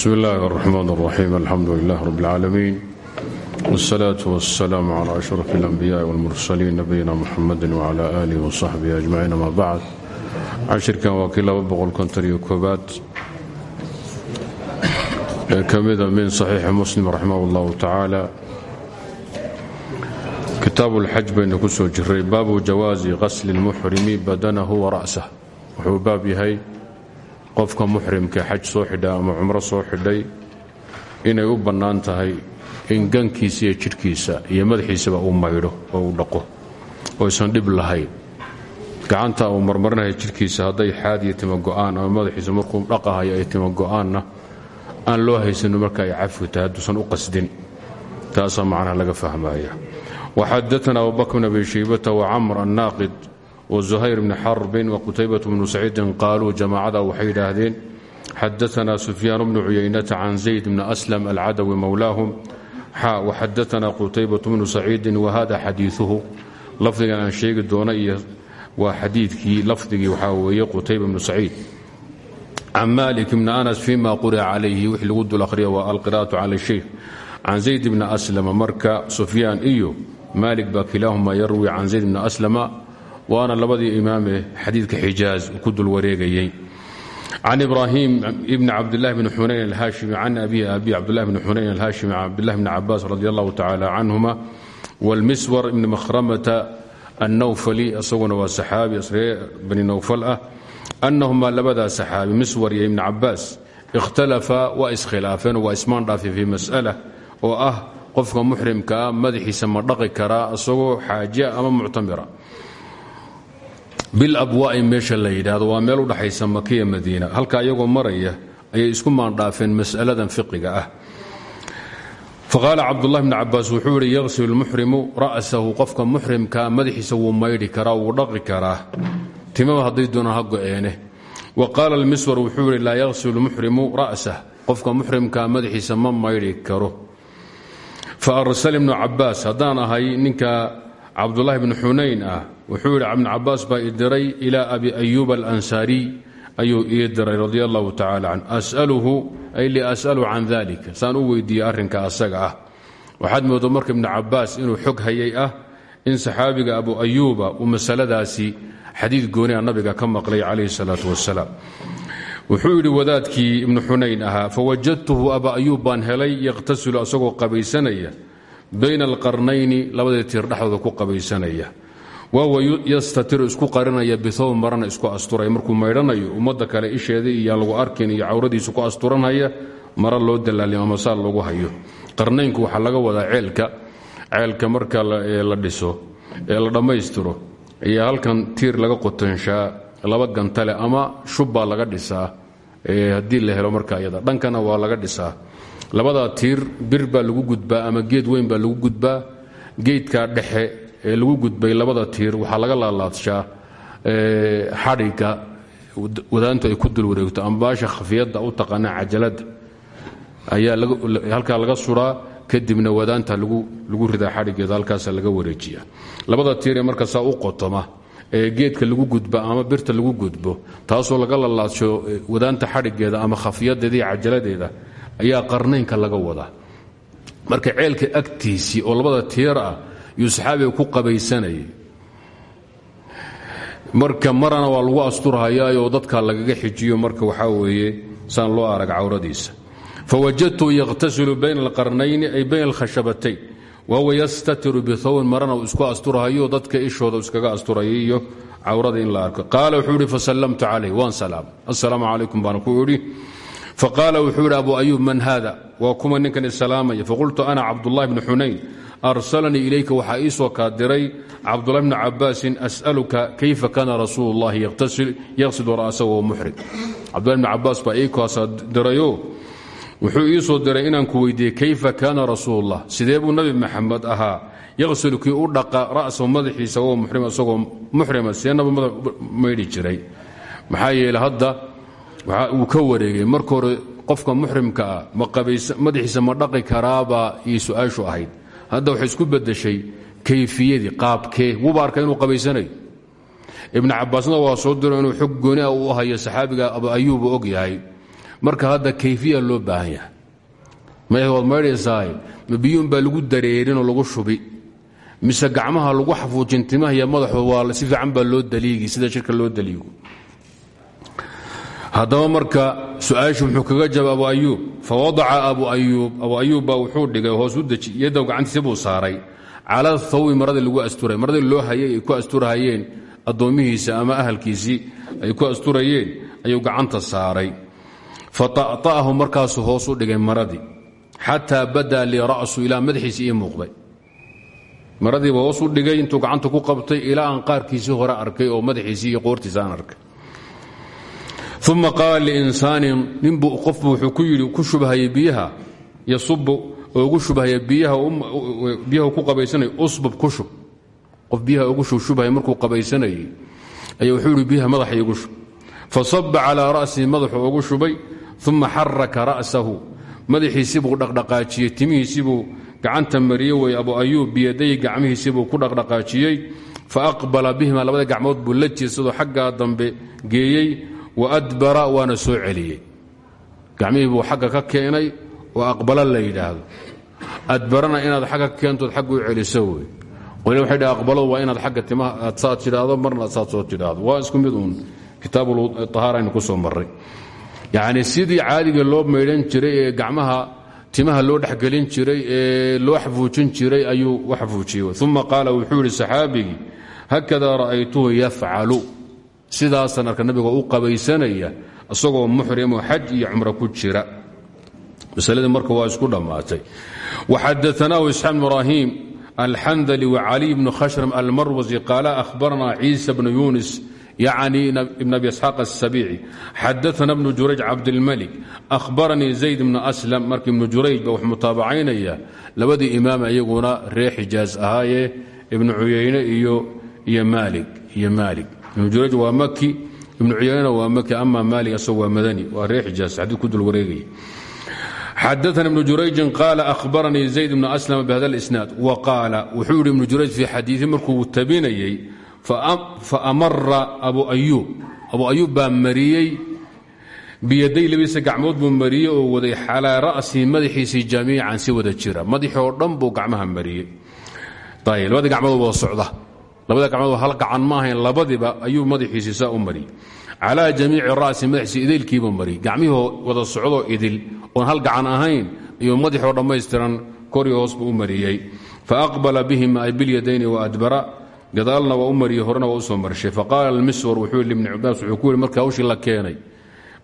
bsmi اllahi الرحman الرaxيim alxamdu lilah rb اlcaalamiin wالsalaaة wالsalaam clى أشhraf اlanbiyaءi wاlmursaliin nabiyina muxamadi wclى alih wصaxbihi ajmaciin ama bacd cashirkan waa kii laba boqolkonton-iyo koobaad ee ka mida min صaxiixi muslim raximah اllahu tacaala kitaabu اlxaj baynu ku soo jiray baabu jawaazi qasli اlmuxrimi badanahu wara'sah wuxuu baab yahay qofka muxrimka xaj soo xidha ama cumro soo xidhay inay u bannaan tahay in gankiisa iyo jidhkiisa iyo madaxiisaba uu maydho oo uu dhaqo oo aysan dhib lahayn. Gacanta uu marmarinahay jidhkiisa hadday xaadiya tima go'aan ama madaxiisa markuu dhaqahayo ay tima go'aanna aan loo haysanin marka ay cafi tahay hadduusan u qasdin. Taasaa macnaha laga fahmaya waxadaana abubakr bn abi shaybata wacamr annaaqid وزhayr bn xarbin وqtaybaة bnu saciidin qaaluu jamaacada waxay yidhaahdeen xadaثna sufyaan bnu cuyaynata can zayd bni aslam alcadawi mowlaahum xa وxadaثna qutaybaة bnu saciidin wahada xadiiثuhu lafdigan aan sheegi doona iyo waa xadiidkii lafdigii waxaa weeye qutayba bnu saciid can malik bni anas fima quri'a calayhi wixii lagu dul akhriya waa alqira'aةu cala الshaykh can zayd bni aslama marka sufyaan iyo malik ba kilaahuma yarwi can zayd bni aslama waana labadii imaamee xadiidka xijaaz ku dul wareegayey can ibraahim ibni cabdilahi bni xunayn alhaashimi can abihi abi cabdilahi bni xunayn alhaashimi can cabdillahi bni cabaas radi allahu tacaala canhuma wاlmiswar ibni makhramata annawfali isaguna waa saxaabi asree bani nawfal ah annahumaa labadaa saxaabi miswar iyo ibni cabaas ikhtalafa waa iskhilaafeen waa ismaan dhaafeen fii mas'ala oo ah qofka muxrimka ah madaxiisa ma dhaqi karaa isagoo xaajiya ama muctamira bilabwaa'i meesha la yidhaahdo waa meel u dhaxaysa makiya madiina. Halka iyagoo maraya ayay isku maandhaafeen mas'aladan fiqiga ah. Faqaala cabdulahi bni cabaas wuxuu yidhi yaqsil lmuxrimu ra'sahu qofka muxrimkaa madaxiisa wuu maydhi karaa wuu dhaqi karaa. Timaba hadday doonaan ha go'eene. Wa qaala almiswar wuxuu yidhi laa yaqsil lmuxrimu ra'sah qofka muxrimkaa ma maydhi karo. Fa arsal ibnu cabaas haddaan ahay ninka cabdulahi bni xunayn ah wuxuu yidhi ibn cabaas baa i diray ilaa abi ayuub alansaariy ayuu ii diray radi allahu tacala can. Asaluhu ay lias'alu can dalika saan u weydiiyey arrinka asaga ah. Waxaad moodo marka ibnu cabaas inuu xog hayay ah in saxaabiga abu ayuuba uu masaladaasi xadiid gooniha nabiga ka maqlay calayhi salaatu wasalaam wuxuu yidhi wadaadkii ibnu xunayn ahaa fawajadtuhu aba ayuub baan helay yaqhtasilu wahuwa yastatiru isku qarinaya bihowb marana isku asturaya markuu maydhanayo ummadda kale isheedii iyo lagu arkin iyo cawradiisu ku asturanhaya mara loo dalaalimo masaal lagu hayo. Qarnaynku waxaa laga wadaa ceelka. Ceelka marka la dhiso ee la dhammaystiro ayaa halkan tiir laga qotanshaa laba gantale ama shubbaa laga dhisaa haddii la helo marka iyada dhankana waa laga dhisaa. Labadaa tiir bir lagu gudbaa ama geed weyn lagu gudbaa. Geedkaa dhexe ee lagu gudbay labada tiir waxaa laga laalaadshaa xadhigga wadaantu ay ku dul wareegto ama baasha khafiyadda u taqaana ayaa halkaa laga suraa kadibna wadaanta lagu ridaa xadhiggeeda halkaasa laga wareejiya labada tiiree marka saa u qotoma ee geedka lagu gudba ama birta lagu gudbo taasoo laga lalaadsho wadaanta xadhiggeeda ama khafiyadeeda iyo cajaladeeda ayaa qarnaynka laga wadaa. Marka ceelka agtiisii oo labada tiir ah yuu saxaabiga ku qabaysanayay marka marana waa lagu asturhayaayoo dadka lagaga xijiyo marka waxaa weeye saan loo arag cawradiisa. Fawajadtu yaqhtasilu bayna alqarnayni ay bayna alkhashabatayn wahuwa yastatiru bihowbin marana isku asturhayo dadka ishooda iskaga asturaya iyo in la arko. Qaala wuxuu idhi fasallamtu calayh waan salaam. Assalaamu calaykum baan ku idhi faqaala wuxuu yidhi abu ayuub man haada? Waa kuma ninkan isalaamaya faqultu ana arsalanii ilayka waxaa ii soo diray cabdulahi bni cabaasin as'aluka kayfa kaana rasuulu llahi yaqsidu ra'sa wahuwa muxrim cabdullahi bni cabaas baa ii kaasaa dirayo wuxuu ii soo diray inaan ku weydiiyey kayfa kaana rasuulullah sidee buu nabi maxamed ahaa? Yaqsilu kii u dhaqa ra'sahu madaxiisa wahuwa muxrim isagoo muxrima see nabi maydhi jiray? Maxaa yeele hadda wuu ka wareegay marka qofka muxrimka ah madaxiisa ma dhaqi karaabaa iyo su'aashu ahayd hadda waxay isku bedeshay kayfiyadii qaabkee. Wuuba arka inuu qabaysanayo. Ibnu cabaasna waa soo diro inuu xog gooni ah u hayo saxaabiga abu ayuubu og yahay. Marka hadda kayfiya loo baahan yahay. May waad maydhaysaay ma biyuun baa lagu dareerinoo lagu shubi. Mise gacmaha lagu xafuujin timaha iyo madaxu waa si fiican baa loo daliigi sida shirka loo daliigo haddaba marka su'aashu kaga jawaab abu ayuub fawadaca abu ayuub. Abu ayuub baa wuxuu dhigay hoos u deji yaddow gacantiisa buu saaray. Cala thawbi maradii lagu asturay. Maradii loo hayay ay ku asturahayeen addoommihiisa ama ahalkiisii ay ku asturayeen ayuu gacanta saaray. Fata'ta'ahu markaasuu hoos u dhigay maradii xataa badaa lii ra'su ilaa madaxiisii ii muuqday. Maradiiba hoos u dhigay intuu gacanta ku qabtay ilaa aan qaarkiisii hore arkay oo madaxiisii iyo arkay uma qaala liinsaanin ninbuu qofbu wuxuu ku yidhi ku shubahayay biyaha yasubu oo ugu shubahaya biyaha ku qabaysanay usbub ku shub qof biyaha ugu shubshubahaya markuu qabaysanayay ayaa wuxuu yidhi biyaha madaxa igu shub fasaba calaa ra'sihi madaxuu ugu shubay uma xaraka ra'sahu madaxiisibuu dhaqdhaqaajiyey timihiisibuu gacanta mariye wey abu ayuub biyaday gacmihiisibuu ku dhaqdhaqaajiyey faaqbala bihima labada gacmood dambe geeyey wa adbara waana soo celiyey. Gacmihii buu xagga ka keenay oo aqbala la yidhaahdo. Adbarana inaad xagga ka xagga u celiso wey qoli waxay dhaha aqbaladu inaad xagga timaha aad saad tidhaahdo marna aad saad soo tidhaahdo. Waa isku mid uun. Kitaabuahaara aynu ku soo marray. Yacni sidii caadiga loo maydhan jiray ee gacmaha timaha loo dhexgelin jiray ee loo xafuujin jiray ayuu u xafuujiyey uma qaala wuxuu yidhi saxaabigii ra'aytuhu yafcalu sidaasaan arka nabiga u qabaysanaya isagoo muxrimoo xaj iyo cumro ku jira. Masaladii marka waa isku dhammaatay. Waxadaanaahu isxaaq bn ibraahim alxandali wacaliy bnu khashram almarwasi qaala ahbaranaa ciisa bnu yunis yacni ibn abi isxaaq asabiici xadaana bnu jurayj cabdilmalik. Ahbaranii zayd bnu aslam. Marka ibnu jurayj ba wax mutaabacaynaya labadii imaam iyaguna reer xijaaz ahaayee ibnu cuyeyne iyo maalik ibnu jurayj waa maki ibnu cuyaynena waa maki ama maalik asagoo waa madani waa reer xijaaz xadiid ku dul wareegaya. Xadaana ibnu jurayjin qaala ahbaranii zayd bnu aslam bihada lisnaad wa qaala wuxuu yidhi ibnu jurayj fii xadiii markuu tabinayey faamara abu ayuub abu ayuub baa mariyey biyaday labadiisa gacmood buu mariyey oo waday xalaa ra'sihi madaxiisii jamiican si wada jira. Madaxii oo dhan buu gacmaha mariyey. Labadii wada socda labada gacmood hal gacan ma ahayn labadiba ayuu madaxiisii saa u mariyey calaa jamiici ra'si madaxiisi idaylkiibuu mariyey gacmihii wada socdoo idil oon hal gacan ahayn ayuu madaxoo dhammaystiran kori hoos buu u mariyey. Faaqbala bihima ay bilyadayni waadbara gadaalna waa u mariyey horena waa u soo marshay faqaala almiswar wuxuu ibni cabaas wuxuu ku yidhi marka hawshii la keenay.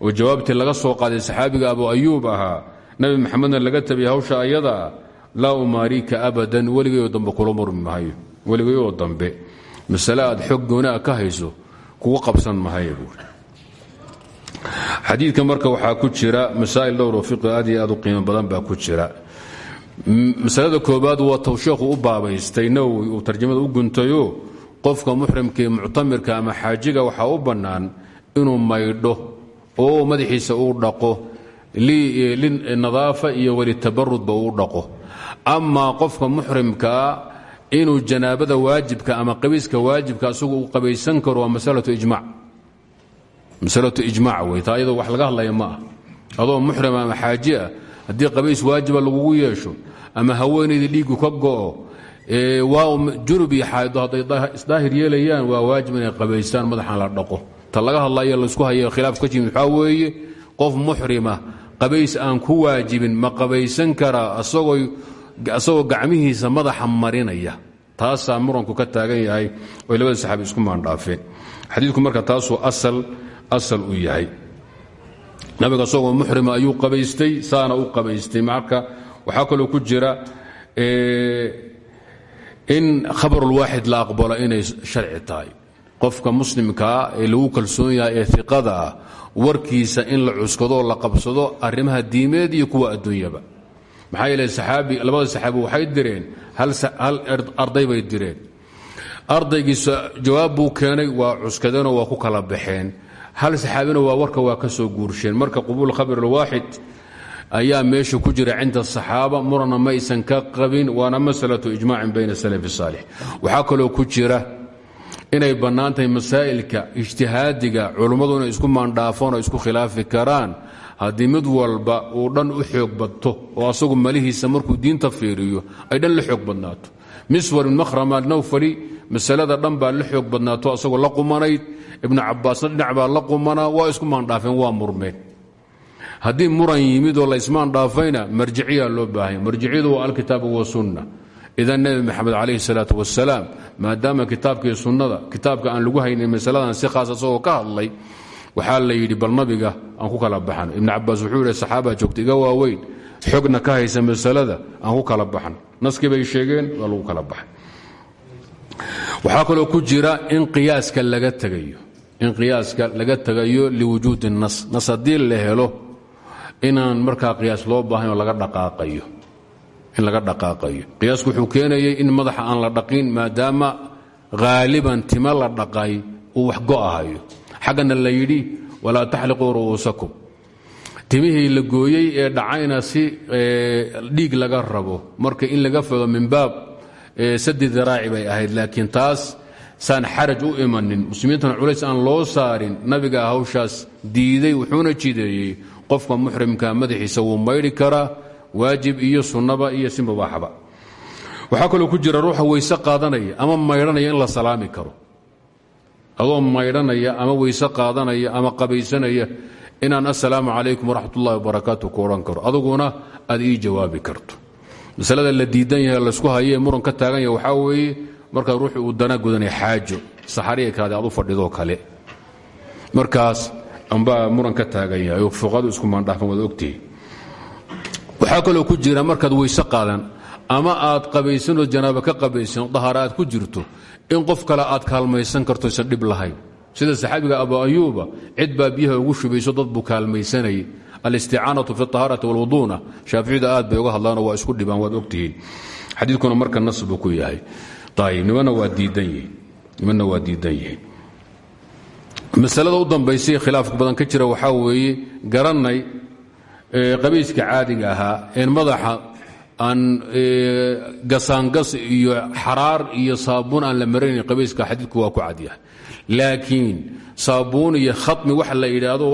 Oo jawaabtii laga soo qaaday saxaabiga abu ayuub ahaa nabi maxamedna laga tabiyay hawsha ayadaa laa umaariika abadan weligayoo dambe kula murmi weligayoo dambe. Masale aad xog goonaa ka hayso kugu qabsan mahaya buuri xadiidka marka waxaa ku jira masaa'il dhowroo fiqi aad iyo aad u qiimo badan baa ku jira. Masalada koobaad waa sheekhu u baabaystay nawowi uu u guntayo qofka muxrimka ee muctamirka ama xaajiga waxaa u bannaan inuu maydho oo madaxiisa uu dhaqo linadaafa iyo welitabarudba uu dhaqo. Amaa qofka muxrimkaa inuu janaabada waajibka ama qabiiska waajibka asagu uu qabaysan karo waa masalatu ijmac masalatu ijmac wey taa wax laga hadlaya ma ah adoo muxrim ama xaaji ah haddii qabays waajiba lagugu yeesho ama haweenaydii dhiiggu ka go'o waa junub iyo xaaido isdaahir yeelayaan waa waajib inay qabaystaan madaxan la dhaqo. Ta laga hadlayo laysku hayo khilaaf ka jimid waxaa weeye qof muxrima qabays aan ku waajibin ma qabaysan karaa asagoo gacmihiisa madaxa marinaya. Taasaa muranku ka taagan yahay oy labada saxaabi isku maandhaafeen xadiidku marka taasuu asal u yahay. Nabiga isagoo muxrima ayuu qabaystay saana u qabaystay. Marka waxaa kaloo ku jira in khabarulwaaxid la aqbalo inay sharci tahay. Qofka muslimkaa ee lagu kalsoon yahay ee iqada ah warkiisa in la cuskadoo la qabsado arrimaha diimeed iyo kuwa adduunyaba maxaa yeele labada saxaabi waxay direen hal arday bay direen. Ardaygiisa jawaab keenay waa cuskadeenoo waa ku kala baxeen. Hal saxaabina waa warka waa ka soo guursheen. Marka qubuul khabr alwaaxid ayaa meesha ku jira cinda asaxaaba murana maysan ka qabin waana masalatu ijmaacin bayna salafi saalix. Waxaa kaloo ku jira inay bannaan tahay masaa'ilka ijtihaadiga culummadu inay isku maandhaafoon oo isku khilaafi karaan haddii mid walba uu dhan u xoog badto oo asagu malihiisa markuu diinta fiiriyo ay dhan la xoog badnaato. Miswar ibn makhrama nawfali masalada dhan baa la xoog badnaato la qumanayd. Ibnu cabaasna dhinac la qumanaa waa isku maandhaafeen waa murmeen. Haddii muran yimid oo laysmaan dhaafayna marjiciya loo baahanya marjiciyadu waa alkitaabu wasunna idan nebi maxamed calayhi salaatu wasalaam maadaama kitaabkii sunnada kitaabka aan lagu haynin masaladan si khaas asagoo ka hadlay waxaa la yidhi bal nabiga aan ku kala baxno ibnu cabaas wuxuu yidhi saxaabaa joogta iga waaweyn xogna ka haysa masalada aan ku kala baxno naskii bay sheegeen waa lagu kala baxay. Waxaa kaloo ku jira in qiyaaska laga tegayo in qiyaaska laga tegayo liwujuudi nas. Nas haddii la helo inaan markaa qiyaas loo baahan oo laga dhaqaaqayo in laga dhaqaaqayo. Qiyaasku wuxuu keenayay in madaxa aan la dhaqin maadaama haaliban tima la dhaqay uu xaggana la yidhi walaa taxliquu ru'uusakum. Timihii la gooyey ee dhacayna si dhiig laga rabo marka in laga fodo min baab sadi diraaci bay ahayd laakiin taas saan xaraj u imanin. Muslimiintana culays aan loo saarin nabiga hawshaas diiday wuxuuna jideeyey qofka muxrimka madaxiisa wuu maydhi karaa waajib iyo sunnaba iyo si mubaaxaba. Waxaa kaloo ku jira ruuxa weyse qaadanaya ama maydhanaya in la salaami karo adoo maydhanaya ama weyse qaadanaya ama qabaysanaya inaan assalaamu calaykum waraxmat ullahi wabarakaatu ku odhan karo. Aduguna aad ii jawaabi karto. Masalada la diidan yahay laysku hayee muran ka taagan yahay waxaa weeye markaa ruuxu uu dana gudanaya xaajo saxariya kaade aad u fadhidoo kale. Markaas ambaa muran ka taagan yahay oo fuqadu isku maandhaafan waad ogtihi waxaa kaloo ku jira markaad weyse qaadan ama aad qabaysanoo janaaba ka qabaysan dahaara aad ku jirto in qof kale aad kaalmaysan karto isan dhib lahayn sida saxaabiga abu ayuuba cid baa ugu shubayso dad buu kaalmaysanayay. Alisticaanatu fi ahaarati walwuduuna. Shaaficida aad bay uga hadlaanoo waa isku dhibaan waad ogtihiin. Xadiidkuna marka nas ku yahay. Nimana waa diidan yihiin. Masalada u dambaysay khilaafka badan ka jira waxaa weeye garannay qabayska caadiga ahaa een madaxa aan gasaangas iyo xaraar iyo saabuun aan la maranayn qabayska xadiidku waa ku cadyahay laakiin saabuun iyo khatmi waxa la yidhaahdo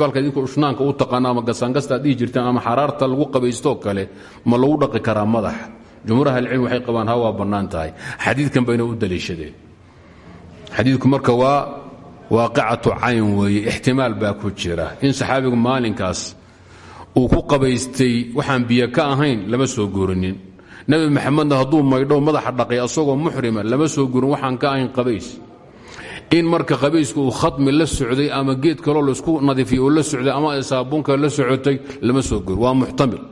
balka idinku ushnaanka u taqaano gasaangasta ad dhihi ama xaraarta lagu qabaystoo kale ma lagu dhaqi karaa madaxa jumhuur ahlicilm waxay qabaan ha waa tahay. Xadiidkan bayna u daliishadeen. Xadiidku marka waa waaqicatu cayn weeye ixtimaal baa ku jira. In saxaabigu maalinkaas uu ku qabaystay waxaan biyo ka ahayn lama soo guurinin. Nebi maxamedna hadduu maydho madaxa dhaqay asagoo muxrima lama soo guurin waxaan ka ahayn qabays. In marka qabaysku uu khatmi la socday ama geed kaloo la isku nadiifiyo uu la socday ama saabuunka la socotay lama soo guurin. Waa muxtamil.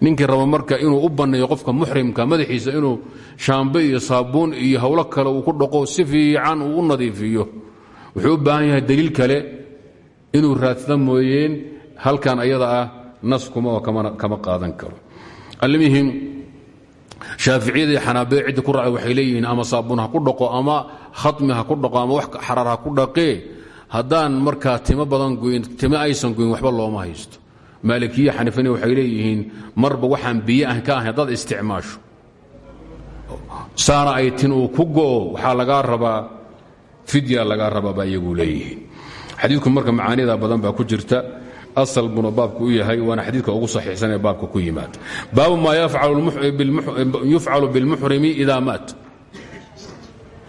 Ninkii raba marka inuu u banneeyo qofka muxrimka madaxiisa inuu shaambe iyo saabuun iyo howlo kale uu ku dhaqo si fiican uu u nadiifiyo. Wuxuu baahan yahay daliil kale inuu raadsada mooyeen halkan ayada ah naskuma oo kama qaadan karo. Almihim shaaficiyadii xanaabee ciddi ku raacay waxay leeyihiin ama saabuun ha ku dhaqo ama khatmi ha ku dhaqo ama wax xaraar ku dhaqee haddaan markaa timo badan goyn timo aysan goyn waxba looma haysto. Maalikiya xanifani waxay leeyihiin marba waxaan biyo ah ka ahayn haddaad isticmaasho. Saana ay tin uu ku go'o waxaa lagaa rabaa fidya lagaa rabaa baa iyagu leeyihiin. Xadiidku marka macaanida badan baa ku jirta asal buna baabku u yahay waana xadiidka ugu saxiixsan ee baabka ku yimaada baabu maa yufcalu bilmuxrimi ida maat.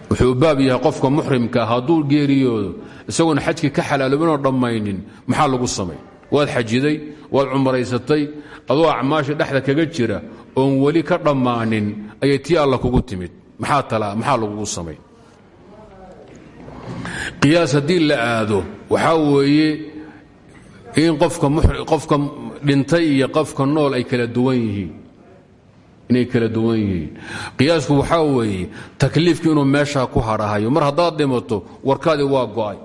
Wuxuu baab yahay qofka muxrimka hadduu geeriyoodo isagoon xajkii ka xalaaloobinoo dhammaynin maxaa lagu samay? Waad xajiday waad cumraysatay adoo acmaasha dhexda kaga jira oon weli ka dhammaanin ayay tii alla kugu timid. Maxaa talaa maxaa lagugu samay? Qiyaas haddii la aado waxaa weeye in qofka dhintay iyo qofka nool ay kala duwan yihiin. Inay kala duwan yihiin. Qiyaasku waxaa weeye takliifki inuu meeshaa ku hadhahayo mar haddaad dhimato warkaadii waa go'ay.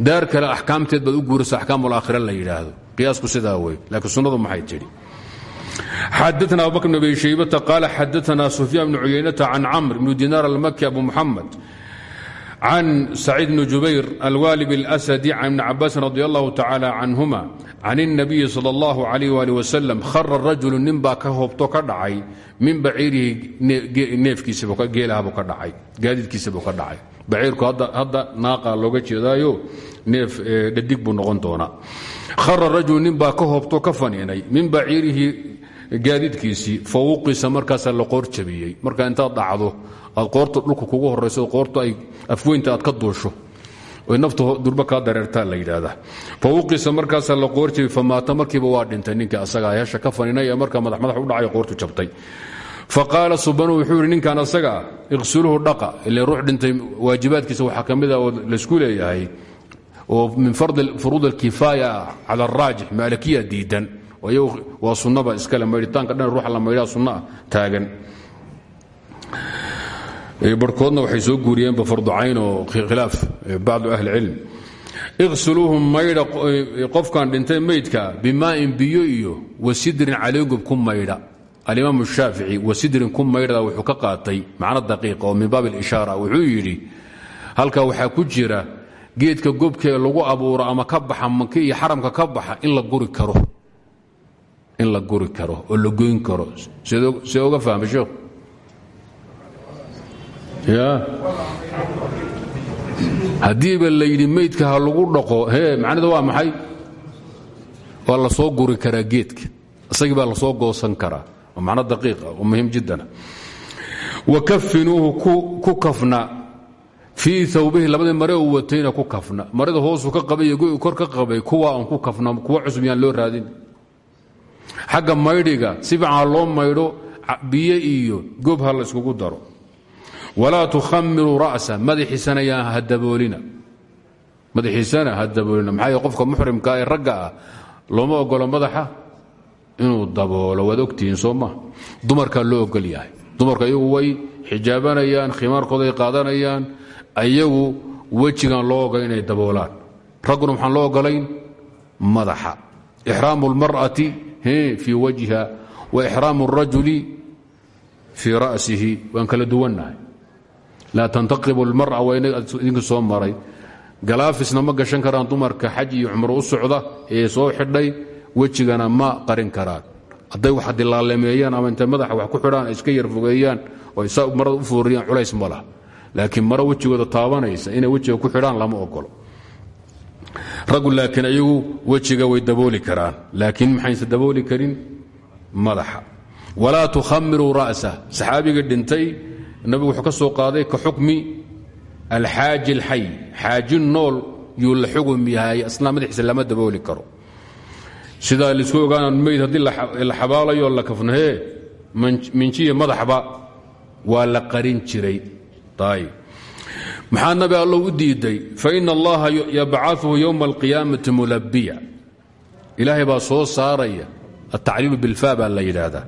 Daar kale axkaamteed baad u guurisa axkaamulaakhira la yidhaahdo. Qiyaasku sidaa wey laakiin sunnadu maxay tidhi xadaana abubakr bn abi shaybata qaala xadaana sufyaan bnu cuyaynata can camr bnu dinaar almaki abu muxamed can saciid bni jubayr alwaalib اlasadi can ibni cabaasin radi allahu tacaala canhuma can الnabiyi salى اllahu alayh ali wasalam khara rajulu nin baa ka hoobto ka dhacay min baciirihi neefkiisageelahbuu ka dhacay gaadiidkiisabuu ka dhacay baciirku hadda naaqa looga jeedaayo neef dhadig buu noqon doonaa khara rajulu nin baa ka hoobto ka faniinay min baciirihi gaadiidkiisii fawuqisa markaasaa la qoor jabiyey marka intaad dhacdo aad qoorta dhulka kugu horayso qoortu ay afweynta aad ka duusho. Oy naftu durba kaa dareertaa la yidhaahdaa. Fawuqisa markaasaa la qoor famaata markiiba waa dhintay ninka asagaa hesha ka faniinay ee madax madax u dhacay qoortu jabtay. Faqaala subanu wuxuu yidhi ninkan asaga ah iqsuluhu dhaqa. Ile ruux dhintay waajibaadkiisa waxaa ka mid a oo laysku leeyahay oo min furuud alkifaaya cala araajix maalikiya diidan. Waa sunnaba iskale maydhitaanka dhan ruuxa la maydhaa sunnaah taagan barhkoodna waxay soo guuriyeenba farducayn oo khilaaf bacdu ahli cilm. Iqsuluuhu maydha qofkan dhintay maydka bimaa'in biyo iyo wasidrin caleengub ku maydha alimaam shaafici wasidrin ku maydhada wuxuu ka qaatay macno daqiiqa oo min baab alishaara wuxuu yidhi halkaa waxaa ku jira geedka gobkee lagu abuuro ama ka baxa maki iyo xaramka ka baxa in la guri haddiiba la yidhi meydka ha lagu dhaqo hee macnida waa maxay? Waa soo guri karaa geedka. Isagii baa la soo goosan karaa. Waa macno daqiiqa oo muhiim jiddana. Wa kafinuuhu ku kafna. Fii awbihi labadii mare uu watayna ku kafna. Marada hoosuu ka qabay iyo kor ka qabay kuwa aan ku kafna kuwa cusub yaan loo raadin. Xagga maydhiga si loo maydho biyo iyo gob ha la daro walaa tukhamiruu ra'sa madaxiisana yaan ha daboolina. Maxaa qofka muxrimka ee ragga ah looma ogolo madaxa? Inuu daboolo waad ogtihiin soo maa dumarkaa loo ogol yahay. Dumarka iyagu way xijaabanayaan khimaarkooday qaadanayaan ayagu wejigan loo ogol inay daboolaan. Ragguna maxaan loo ogolayn madaxa. Ixraamu اlmar'ati fii wajha wa ixraamu اrajuli fii ra'sihi. Waan kala duwannahay laa tantaqibu اlmar'a waa idinka soo maray. Galaafisna ma gashan karaan dumarka xaj iyo cumro u socda ee soo xidhay wejigana ma qarin karaan. Hadday wax dilaalameeyaan ama intay madaxa wax ku xidhaan iska yar fogeeyaan oo saa marada u fooriyaan culays ma laha. Laakiin maro wejigooda taabanaysa inay wejiga ku xidhaan lama ogolo raggu laakiin ayagu wejiga way dabooli karaan. Laakiin maxayse dabooli karin? Madaxa. Walaa tukhamiruu ra'sa. Saxaabiga nabigu wuxuu ka soo qaaday ka xukmi alxaaji alxay xaaji nool yuu la xugum yahay asnaa madaxiisa lama karo. Sidaa la isku ogaanaan meyd haddii la xabaalayo la kafnahee minjiya madaxba waa la qarin jiray. Maxaa nabi allow u diiday? Faina allaha yabcaثuhu ywma alqiyaamati mulabiya ilaahay baa soo saaraya atacliilu bilfa baa la yidhaahdaa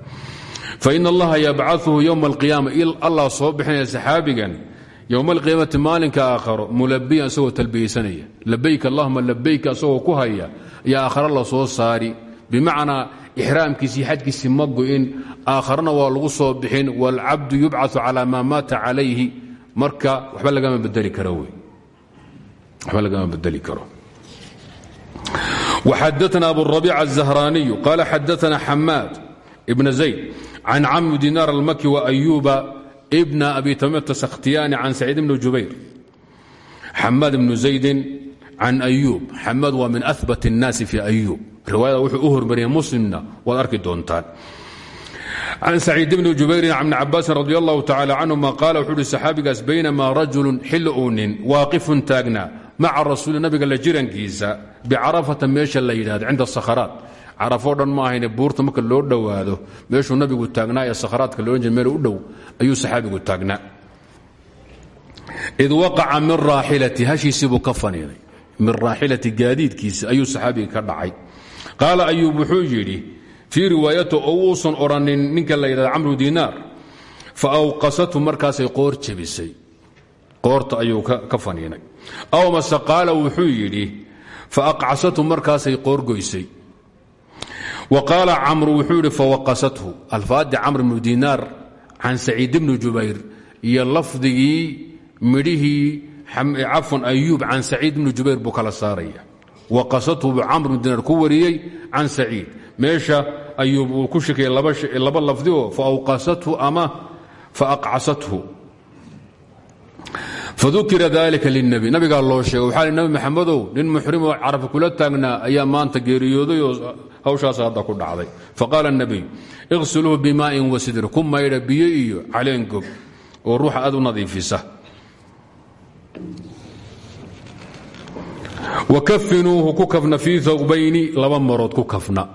fain allaha yabcaثuhu ywma اlqiyaama allah soo bixinaya saxaabigan ywma alqiyaamati maalinka aakharo mulabiyan isagoo talbiyeysanaya labayk allahuma labayk isagoo ku haya ayaa aakhare la soo saari. Bimacnaa ixraamkiisii xajkiisii ma go'in aakharena waa lagu soo bixin waalcabdu yubcau calaa maa maata calayhi. Marka waba lagama bedeli karo xadana abu rabiic azahraaniyu qaala xadana xamaad ibn zayd can cami dinaar almaki waayuba bna abi tamimta sakhtiyaani can saciid ibni jubayr xamaad ibnu zaydin can ayuub xamaad waa min abat الnaasi fi ayuub riwaayada wuxuu u hormariyey muslimna waad arki doontaan. Can saciid bni jubayrin can bni cabaasin radi allahu tacala canhuma qaala wuxuu uhi saxaabigaas baynamaa rajulun xilli uu nin waaqifun taagnaa nabiga la jirankiisa bicarafata meesha la yidhahdo cinda sakharaat carafoo dhan ma ahayne buurta marka loo dhowaado meeshuu nabigu taagnaa ee sakharaadka loohan jira meel u dhow ayuu saxaabigu taagnaa. Id waqaca min raaxilati hashiisii buu ka faniinay min raaxilati gaadiidkiisa ayuu saxaabiga ka dhacay. Qaala ayuub wuxuu yidhi fii riwaayati oo uusan ninka la yidhahda camru dinaar fa awqasathu markaasay qoor jebisay. Qoorta ayuu ka faniinay aw mase qaala wuxuu yidhi fa aqcasathu markaasay qoorgoysay wa qaala camru wuxuu yidhi fawaqasathu. Alfaaddi camr bnu dinaar can saciid bni jubayr iyo lafdigii midhihii cafwan ayuub can saciid bni jubayr buu kala saaraya. Waqasathu buu camr bn diinaar ku wariyey can saciid. Meesha ayuub uu ku shekeyey laba lafdi oo faawqasathu ama faaqcasathu fadukira dalika lilnabi nabigaa loo sheegay. Waxaa nabi maxamedow nin muxrimoo carafa kula taagnaa ayaa maanta geeriyooday oo hawshaas hadda ku dhacday. Faqaala nabiy iqsiluuhu bimaa'in wasidr ku maydha biyo iyo caleen gob oo ruuxa aad u nadiifisa. Wakafinuuhu ku kafna fii thawbayni laba marood ku kafna.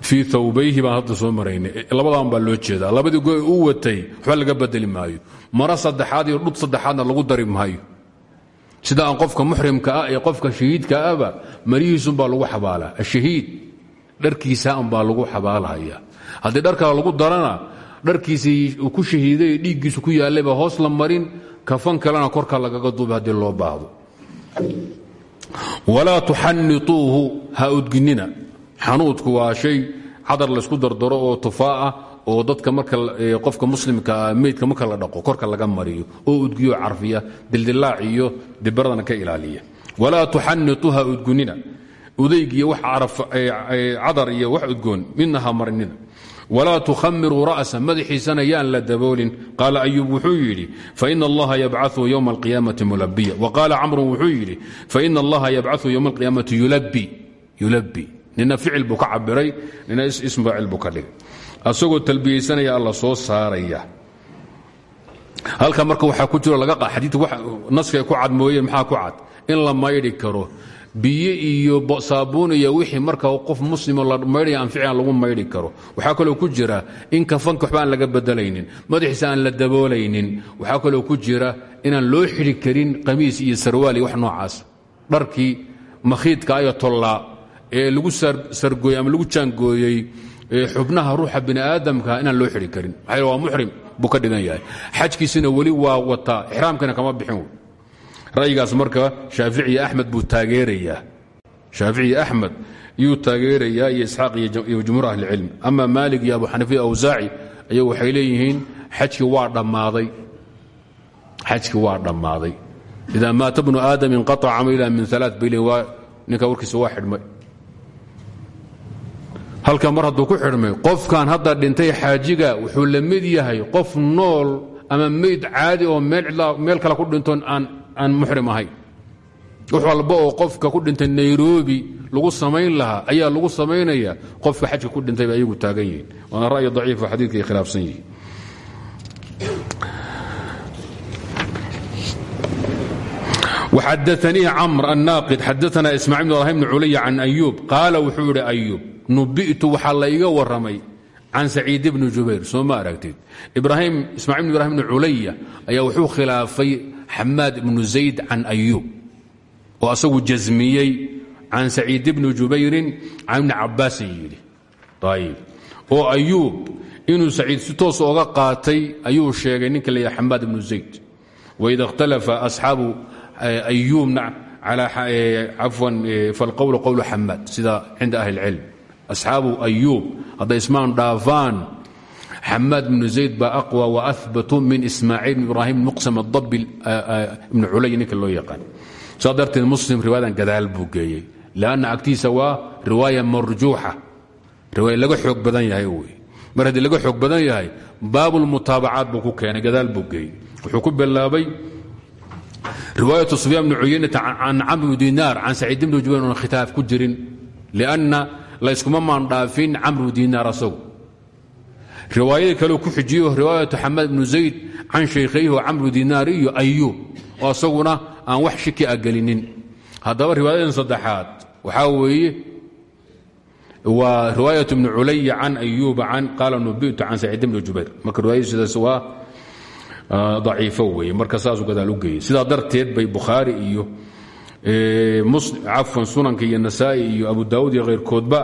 Fii thawbayhi baan hadda soo maraynay. Labadan baa loo jeedaa. Labadii go u watay waxba laga bedeli maayo. Maro saddexaad iyo dhud saddexaadna lagu dari maayo. Sida qofka muxrimka ah ee qofka shahiidka ahba marihiisunbaa lagu xabaalaa. Ashahiid dharkiisa unbaa lagu xabaalhaya haddii dharkaa lagu darana dharkiisii ku shahiiday dhiiggiisu ku yaallayba hoos la marin kafan kalena korka lagaga duuba haddii loo baahdo. Walaa tuxanituuhu ha udginina waa shay cadar laysku dardaro oo tufaa ah oo dadka marka qofka muslimkaa meydka marka la dhaqo korka laga mariyo oo udgiyo carfiya dildilaac iyo dibaradana ka ilaaliya. Walaa tuxanituu udgunina udaygiiyo wax cadar iyo wax udgoon midna ha marinina walaa tukhamiruu ra'sa madaxiisana yaan la daboolin. Qaala ayuub wuxuu yidhi faina allaha yabcau ywma alqiyaamati mulabiya waqaala camru wuxuu yidhi faina allaha yabcau ywma alqiyaamati yulabi nina ficil buu ka cabiray nina ism faacil buu ka dhigay. Asagoo talbiyeysanaya alla soo saaraya. Halka marka waxaa ku jiro laga xadiidka naska ku cad karo biyo iyo saabuun iyo wixii marka qof muslimo la maydhaya aan ficlan lagu maydhi karo. Waxaa kaloo ku jira in kafanka waxba aan laga bedelaynin madaxiisa aan la daboolaynin. Waxaa kaloo ku jira inaan loo xidhi karin qamiis iyo sarwaal iyo wax noocaas. Dharkii makhiidka ayo tollaa ee lagu sargooyey ama lagu jaangooyey xubnaha ruuxa bini aadamka inaan loo xidhi karin. Waa muxrim buu ka dhigan yahay. Xajkiisina weli waa wataa ixraamkana kama bixin ra'yigaas marka shaafici iyo axmed buu taageerayaa. Shaafici iyo axmed yuu taageerayaa iyo isxaaq iyo jumhuur ahlicilm ama maalig iyo abu xaniifiya awsaaci ayagu waxay leeyihiin xajkii waa dhammaaday. Xajkii waa dhammaaday. Idaa maata bnu aadam inqaطca camalu ila min alaa bay leeyihiin waa ninka warkiisa waa xidhmay. Halka mar hadduu ku xidhmay qofkan hadda dhintay xaajiga wuxuu la mid yahay qof nool ama meyd caadi oo meel kale ku dhintoon aan aan muxrim ahayn wax walba oo qofka ku dhintay nairobi lagu samayn lahaa ayaa lagu samaynaya qofka xajka ku dhintay ayagu taagan yihiin. Waana ra'yi daciif oo khilaafsan yihiin. Xadaanii camr annaaqid xadaana ismaiil bn ibrahim bn culiy can ayuub qaala wuxuu yihi ayuub nubi'tu can saciid bni jubayr soo ma aragtid ismaaciil bn ibrahim bn culaya ayaa wuxuu khilaafay xamaad ibnu zayd can ayuub oo asagu jasmiyey can saciid bni jubayrin can ibni cabaasin yidhi ayb oo ayuub inuu saciid si toos oga qaatay ayuu sheegay ninka la yidhaha xamaad ibnu zayd waida ikhtalafa asxaabu ayuubna cafwan falqowlu qowlu xamaad sida cinda ahli اlcilm asxaabu ayuub hadday ismaan dhaafaan xamaad bnu zayd baa aqwa waahbatu min ismaaciil bn ibraahim muqsam adabi ibnu culay loo yaqaan. Saa muslim riwaayadan gadaal buu geeyey lanna agtiisa waa riwaaya marjuuxa. Riwaaya laga badan yahay wey mar haddii laga xoog badan yahay baabulmutaabacaat buu ku keenay gadaal buu wuxuu ku bilaabay riwaayatu sufyaan bni cuyaynata can camr bni dinaar can saciid jubayr oon khitaaf ku jirin layskuma maandhaafin camru dinaar asagu riwaayadii kaleu ku xijiyo riwaayatu xamaad ibnu zayd can shaykhayhi camru dinaar iyo ayuub asaguna aan wax shiki a gelinin. Haddaba saddexaad waxaa weeye waa riwaayat ibni culaya can ayuuba can qaala nubitu can saciid ibni jubayr. Marka riwaayadu sidaas waa daciifo weeye. Marka saasuu gadaal u geeyey. Sidaa darteed bay bukhaari iyo cafwan sunanka iyo nasaa'i iyo abu daawud iyo khayrkoodba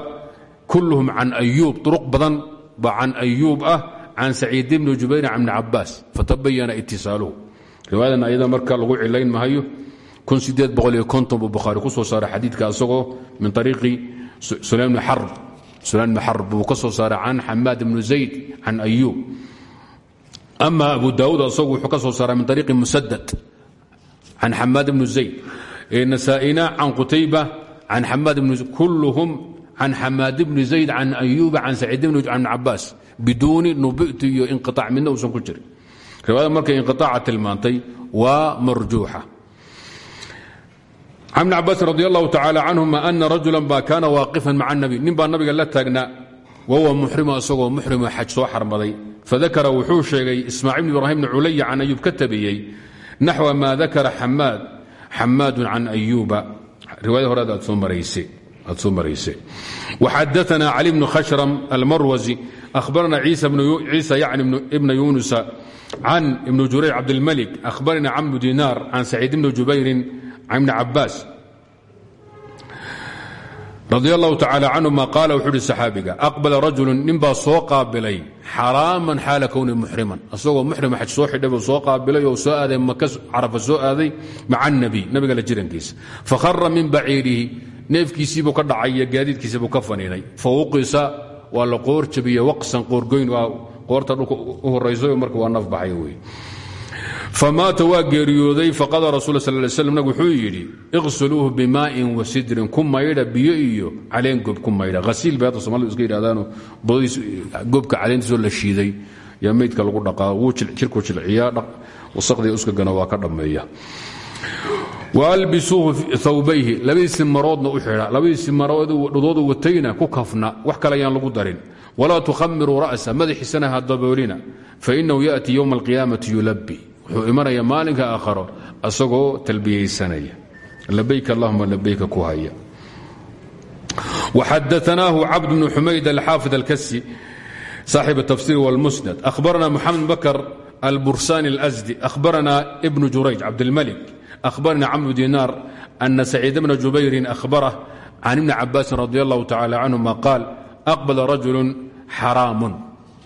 kulluhum can ayuub duruq badan ba can ayuub ah can saciid bni jubayr can ibni cabaas fatabayana itisaaluhu. Riwaayadan ayada marka lagu cilayn mahayo buu bukhaari ku soo saaray xadiidka asagoo min ariiqi sulaym bni xarb bni buu ka soo saaray can xamaad bni zayd can ayuub. Ama abu daawuud asagu wuxuu ka soo saaray min ariiqi musadad can xamaad bni zayd nasaa'ina can qutayba can xamaad kulluhum can xamaad bni zayd can ayuuba can saciid bni can cabaas biduuni nubitu iyo inqiaac midna uusan ku jirin. Riwaayada markay inqiaaca tilmaantay waa marjuuxa. Can bni cabaasin radi allahu tacaala canhuma ana rajulan baa kaana waaqifan maca nabi. Nin baa nabiga la taagnaa wahuwa muxrimu isagoo muxrimo xaj soo xarmaday. Fadakara wuxuu sheegay ismaaciil bn ibraahim bni culaya can ayuub ka tabiyey naxwa maa dakara xamaad can ayuuba riwaayada horeed aad soo maraysay waxadaana cali bnu khashram almarwazi ahbarana ciisa ibna yunusa can ibni jurayj cabdilmalik ahbarana camru dinaar can saciid bni jubayrin can ibni cabaas radi allahu tacaala canhuma qaala wuxuu uhi saxaabiga aqbala rajulun ninbaa soo qaabilay xaraaman xaala kowni muxriman. Asagoo muxrima xaj soo xidhay buu soo qaabilay oo soo aaday maka carafa soo aaday maca nabiy nabiga la jirankiisa. Fakhara min baciirihi neefkiisiibuu ka dhacay iyo gaadiidkiisibuu ka faniinay. Fawuqisa waa la qoor jabiye waqsan qoorgoyn waa qoorta dhulka u horaysayo famaata waa geeriyooday faqada rasul sal l slam nabig wuxuu yidhi iqsuluuhu bimaa'in wa sidrin ku maydha biyo iyo caleen gob ku maydha hasiil bay hadda somalida iska yidhahdaano bodadiis gobka caleentiisoo la shiiday. Yaa meydka lagu dhaqaa wuu jirku jilciyaa wasaqdii uskagana waa ka dhammeeya. Waalbisuuhu thawbayhi labadiisi maroodna u xidha labadiisi maroodoodu watayna ku kafna wax kale ayaan lagu darin. Walaa tukhamiruu ra'sa madaxiisana ha wuxuu imanaya maalinka aakharo asagoo talbiyaysanaya labayk allahuma labayka ku haya waxadaanaahu cabd bnu xumayd alxaafid alkasi saaxib الtafsir wاlmusnad ahbarana moxamed bakr albursani اlasdi ahbarana ibnu jurayj cabdilmalik ahbarana camr dinaar ana saciid bna jubayrin ahbarah can ibni cabaasin radi allahu tacala canhuma qaal aqbala rajulu xaraamun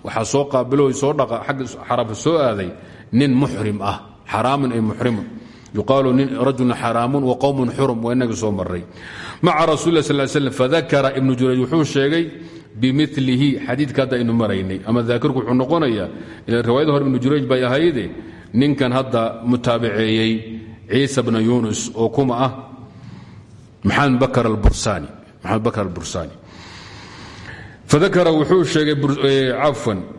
waxaa soo qaabilo soo dhaqa xagga xarafa soo aaday nin muxrim ah xaraamun ay muxrimun yuqaalu rajulun xaraamun wa qowmun xurum waa inagii soo maray maca rasul lah sal slm fadakara ibnu jurayj wuxuu sheegay bimilihi xadiidka hadda aynu maraynay. Ama daakirku wuxuu noqonayaa ila riwaayada hore ibnu jurayj bay ahayde ninkan hadda mutaabaceeyey ciisa bna yunus oo kuma ah maxamed bakr albursaani fadakara wuxuu sheegay cafwan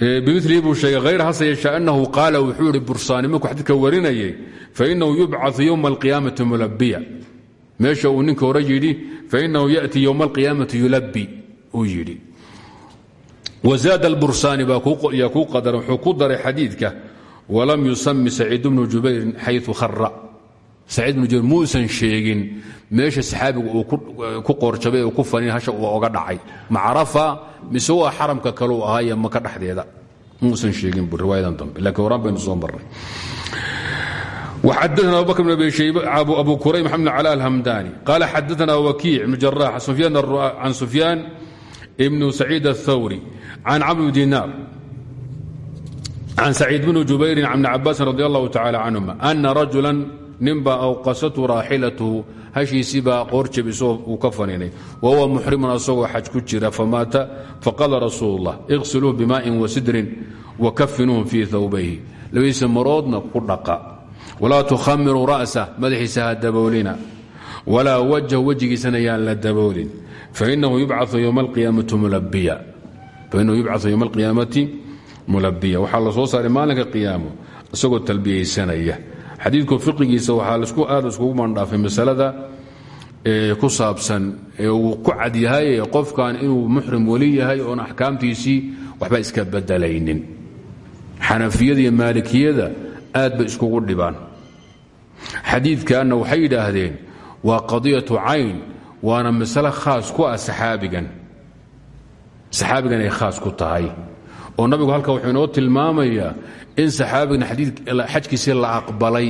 bimilihi buu sheegay hayr hase yeeshee annahu qaala wuxuu ihi bursaani markuu xadiidka warinayay fainahu yubcau yowma alqiyaamati mulabiya meesha uu ninka hore yidhi fainahu yaأti yowma alqiyaamati yulabi uu yidhi. Wazaada albursaani yaa kuu qadaran wuxuu ku daray xadiidka walam yusami saciid bnu jubayrin xayu khara saciid bnu jubeyr muusan sheegin meesha saxaabigu uu ku qoorjabay u ku fanin hasha uu oga dhacay. Ma carafa mise waa xaramka kaleu ahaa iyo muusan sheegin bu riwaayadan dambe laakiin horaan baynu soo marnay. xadana abu bakr bn abu kuray mxamed cala alhamdani qaala xadana wakiic ibnu jarax can sufyaan ibnu saciid athawri can camr bn dinaar can saciid bni jubayrin can bn cabaasin radi allahu tacala canhuma ana rajulan ninbaa awqasatu raaxilatahu hashiisiibaa qoorjebisoo uu ka faniinay. Wa huwa muxrimun asagoo xaj ku jira famaata faqaala rasuululah iqsiluuh bimaa'in wa sidrin wa kafinuuhum fii thawbayhi. Labadiisa maroodna ku dhaqa. Walaa tukhamiruu ra'sah madaxiisa ha daboolina. Walaa wajhu wejigiisana yaan la daboolin. Fainahu yubcau yowma alqiyaamati mulabbiya. Waxaa la soo saaray maalinka qiyaamo isagoo talbiyaysanaya xadiidku fiqigiisa waxaa lasku aad iskugu mandhaafay masalada ku saabsan ee uu ku cadyahay qofkan inuu muxrim weli yahay oon axkaamtiisii waxba iska bedelaynin. Xanafiyada iyo maalikiyada aad bay iskugu dhibaan. Xadiidkanna waxay yidhaahdeen waa qadiyatu cayn waana masale khaas ku ah saxaabigan. Saxaabigan ay khaas ku tahay oo nabigu halka wuxuu inoo tilmaamayaa in saxaabigan xajkiisii la aqbalay.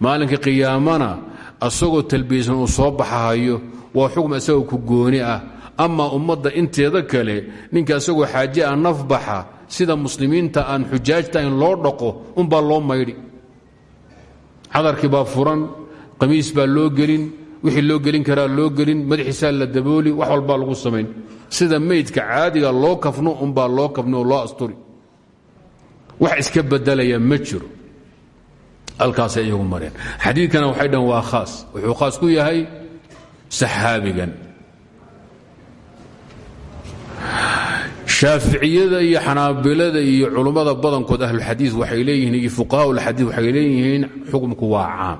Maalinka qiyaamana asagoo talbiyaysan uu soo baxahayo waa xukm isagoo ku gooni ah. Amaa ummadda inteeda kale ninka isagoo xaaje ah nafbaxa sida muslimiinta aan xujaajta in loo dhaqo unbaa loo maydhi cadarkii baa furan qamiis baa loo gelin wixii loo gelin karaa loo gelin madaxiisaa la dabooli wax walbaa lagu samayn. Sida meydka caadiga loo kafno unbaa loo kafno oo loo asturi. Wax iska bedelaya ma jiro. Halkaasay iyagu mareen. Xadiidkana waxay dhahen waa khaas. Wuxuu khaas ku yahay saxaabigan. Shaaficiyada iyo xanaabilada iyo culummada badankood ahlulxadiid waxay leeyihiin iyo fuqahaa ulxadiid waxay leeyihiin xukumku waa caam.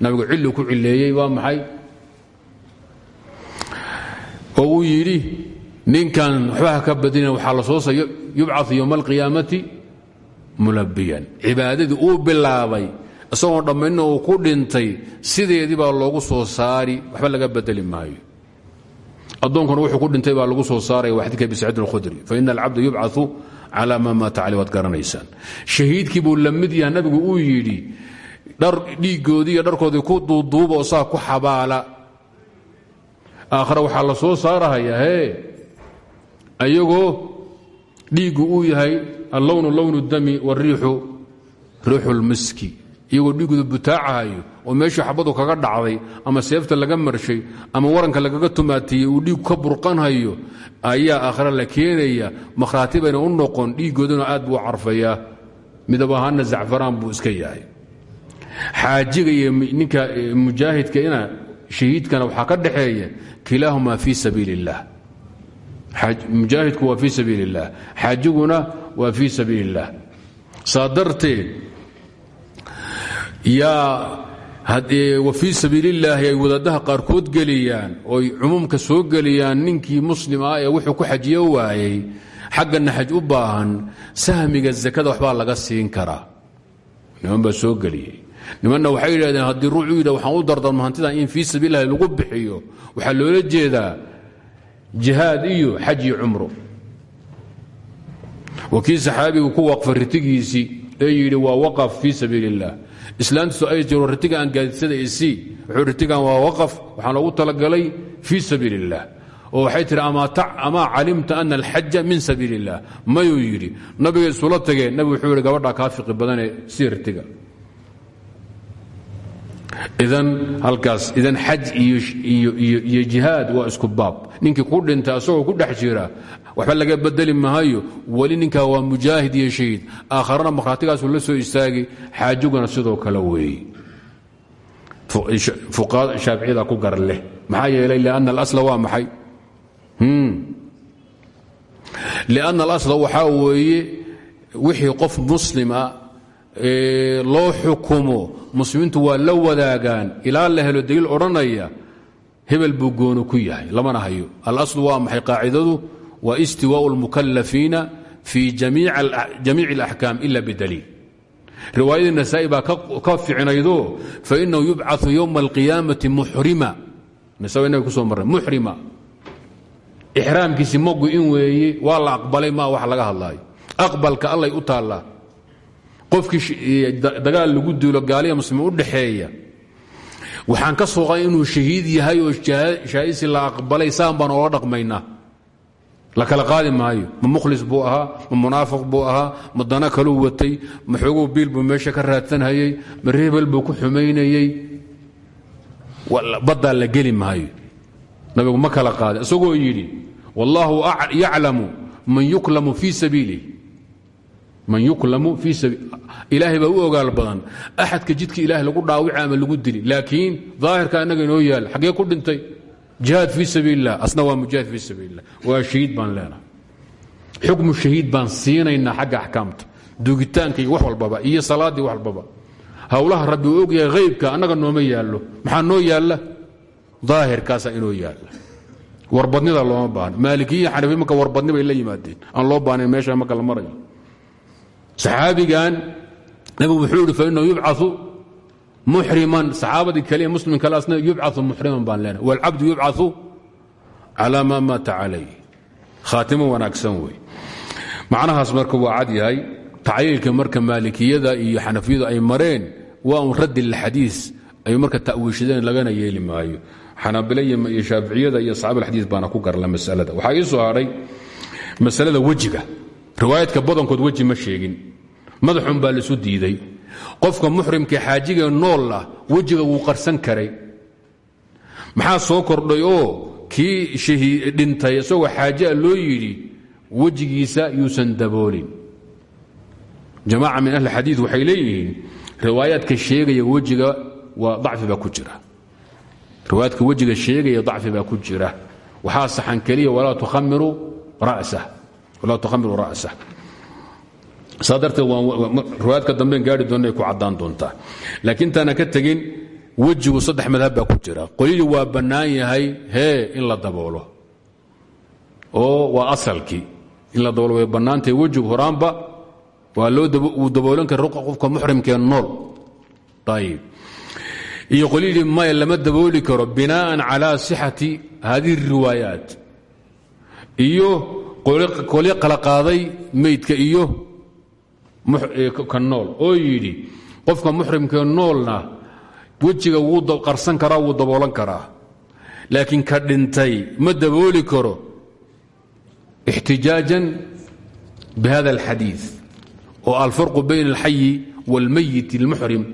Nabigu cilli ku cileeyey waa maxay oo uu yidhi ninkan waxbaha ka badina waxaa la soo yubcau yowma alqiyaamati mulabiyan cibaadadii uu bilaabay isagoon dhammaynna uu ku dhintay sideedii baa loogu soo saari waxba laga bedeli maayo. Addoonkuna wuxuu ku dhintay baa lagu soo saaraya waa xadidka abi saciid alkhudri. Faina alcabda yubcau cala maa maata caley waad garanaysaan. Shahiidkii buu la mid yaha nabigu uu yidhi dhar dhiiggoodii iyo ku duuduuba saa ku xabaala aakhare waxaa la soo saarahaya hee ayagoo dhiiggu uu yahay allownu lownu dami wariixu riixu lmiski iyagoo dhiiguda butaacahayo oo meeshii xabadu kaga dhacday ama seefta laga marshay ama waranka lagaga tumaatiyey uu dhiigu ka burqanhayo ayaa aakhare la keenaya makhraati u noqon dhiiggooduna aad buu carfayaa. Midab ahaanna zacfaraan buu iska yahay. Xaajiga iyo ninka mujaahidka ina shahiidkana waxaa ka dhaxeeya kilaahumaa fii sabiil اllah mujaahidku waa fii sabiil اllah xaajiguna waa fii sabiil اllah saa darteed yaa wa fii sabiil illaahi ay wadaadaha qaarkood geliyaan ooy cumuumka soo geliyaan ninkii muslim ah ee wuxuu ku xajiyo waayey xaggana xaj u baahan sahmiga zakada waxbaa laga siin karaa niman baa soo geliyey nimanna waxay yidhahdeen haddii ruuxuu yidha waxaan u dardarmo hantidan in fii sabiilillahi lagu bixiyo. Waxaa loola jeedaa jihaad iyo xaj iyo cumro. Wa kii ku waqfa ritigiisii ee yidhi waa waqaf fii sabiil illah islaantiisu jiro ritiga aan gaadidsada isii wuxuu ritigan waa waqaf waxaan loogu talagalay fii sabiil illah oo waxay tihi amaa calimta ana alxaja min sabiil illah mayuu nabiga isula tageen wuxuu yidhi gabadhaa kaa fiqi ritiga idan halkaas idan xaj iyo jihaad waa isku baab. Ninkii ku dhinta asagoo ku dhex jira waxba laga bedeli mahayo weli ninkaa waa mujaahid iyo shahiid. Aakharana makhraatigaasuu la soo istaagi. Xaajiguna sidoo kale weeye fuqaada shaaficiyada ku gar leh. Maxaa yeelay lianna alasla waa maxay? Lianna alasla waxaa weeye wixii qof muslima loo xukumo muslimiintu waa la wadaagaan. Ilaa la helo daliil odhanaya hebel buu gooni ku yahay. Lamana hayo alaslu waa maxay qaacidadu? Wa istiwaau اlmukalafiina fii jamiici اlaxkaam ila bidaliil. Riwaayadii nasaa'i baa ka ficnaydo fainahu yubcau ywma alqiyaamati muxrima nasawi nabi ku soo marray muxrima ixraamkiisi magu in weeye waa la aqbalay ma wax laga hadlaayo. Aqbalka allay u taallaa qofkii dagaal lagu duulo gaaliya muslimiin u dhaxeeya waxaan ka sooqay inuu shahiid yahay oo shahaadisi la aqbalay saan baan oola la kala qaadi maayo. Ma buu ahaa ma buu ahaa ma dana watay ma biil buu meesha ka raadsanhayey ma reebel buu ku xumaynayey baddaa la geli maayo. Nabigu ma kala qaadin isagoo yidhi wallaahu yaclamu man yuklamu fii sabiilih man sabiil ilaahay baa u ogaal badan. Axadka jidka ilahay lagu dhaawica ama lagu dili. Laakiin daahirka annaga inoo yaal xaggee ku dhintay? Jihaad fii sabiil اllah asna waa mujaahid fii sabiil اllah waa shahiid baan leenahay. Xukmu shahiid baan siinaynaa xagga axkaamta. Dugitaanka iyo wax walbaba iyo salaaddii wax walbaba. Howlaha rabbi uu og yahay haybka annaga nooma yaallo. Maxaa noo yaalla? Daahirkaasaa inoo yaalla. Warbadnida looma baahno maalikiya xanafi marka warbadni bay la aan loo baahnayn meesha marka la marayo saxaabigan nabigu wuxuu ihi fainahu yubcau muxriman saxaabadii kaliya muslim kale asna yubcau muxriman baan leenahay. Wاlcabdu yubcau calى ma maata calayh khaatimo wanaagsan wey. Macnahaas marka waa cad yahay tacliilka marka maalikiyada iyo xanafiyadu ay mareen waa un raddi lxadiis ay marka ta'wiishadeen lagana yeeli maayo. Xanaabila iyo shaaficiyada iyo saxaab alxadiis baana ku garla masalada. Waxaa ii soo hadhay masalada wejiga riwaayadka badankood weji ma sheegin. Madaxun baa laisu diiday. Qofka muxrimka xaajiga nool ah wejiga wuu qarsan karay. Maxaa soo kordhay? Oo kii dhintay isagoo xaajia loo yidhi wejigiisa yuusan daboolin jamaaca min ahli xadiid waxay leeyihiin riwaayaadka sheegaya wejiga waa dacfi baa ku jira. Riwaayadka wejiga sheegaya dacfi baa ku jira. Waxaa saxan keliya walaa tukhamiru ra'sah walaa tukhamiru ra'sah. Saa darteed riwaayadka damben gaari doona ay ku caddaan doontaa. Laakiin intaana ka tegin wejigu saddex madhab baa ku jira. Qolyadii waa bannaan yahay hee in la daboolo. Oo waa asalkii in la daboolo. Way bannaantahay wejigu horaanba waa loo uu daboolan kara qofka muxrimkee nool. Ayib iyo qolyadii maya lama dabooli karo binaa'an calaa sixati hadihi الriwaayaat iyo qolyo kala qaaday meydka iyo ka nool. Oo yidhi qofka muxrimkee noolna wejiga wuuqarsan karaa wuu daboolan karaa. Laakiin ka dhintay ma dabooli karo ixtijaajan bihada alxadiid oo alfarqu bayna alxayi wاlmayit اlmuxrim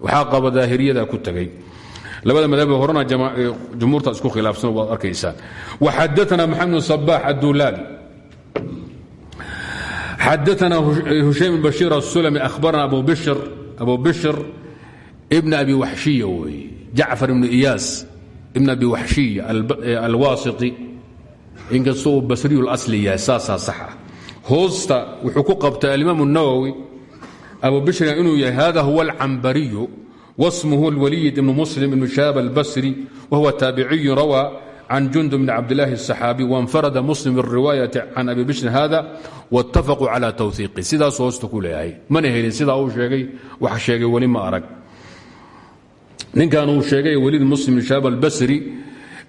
waxaa qaba daahiriyada ku tagay. Labada madab horena jumhuurta isku khilaafsan waad arkaysaa waxadaana maxamed bn sabaax adduulaabi xadaana hushaym bashiir asulami ahbarana abu bishr ibn abi waxshiya weye jacfar ibnu iyaas ibn abi waxshiya alwaasiti inkastoo uu basriyu asli yahay saasaa sax ah hoosta wuxuu ku qabtay alimaamu nawowi abu bishrina inuu yahay hada huwa alcambariyu wasmuhu lwaliyd ibnu muslim ibnu shaab albasri wahuwa taabiciyu rawaa can jundub bn cabdilaahi الصaxaabi waاnfarada muslim biriwaayati can abi bishrin hada waاtafaquu cala tawhiiqi sidaas hoosta ku leeyahay mana helin sidaa uu sheegay wax sheegay weli ma arag ninkan uu sheegay waliid muslim shaab albasri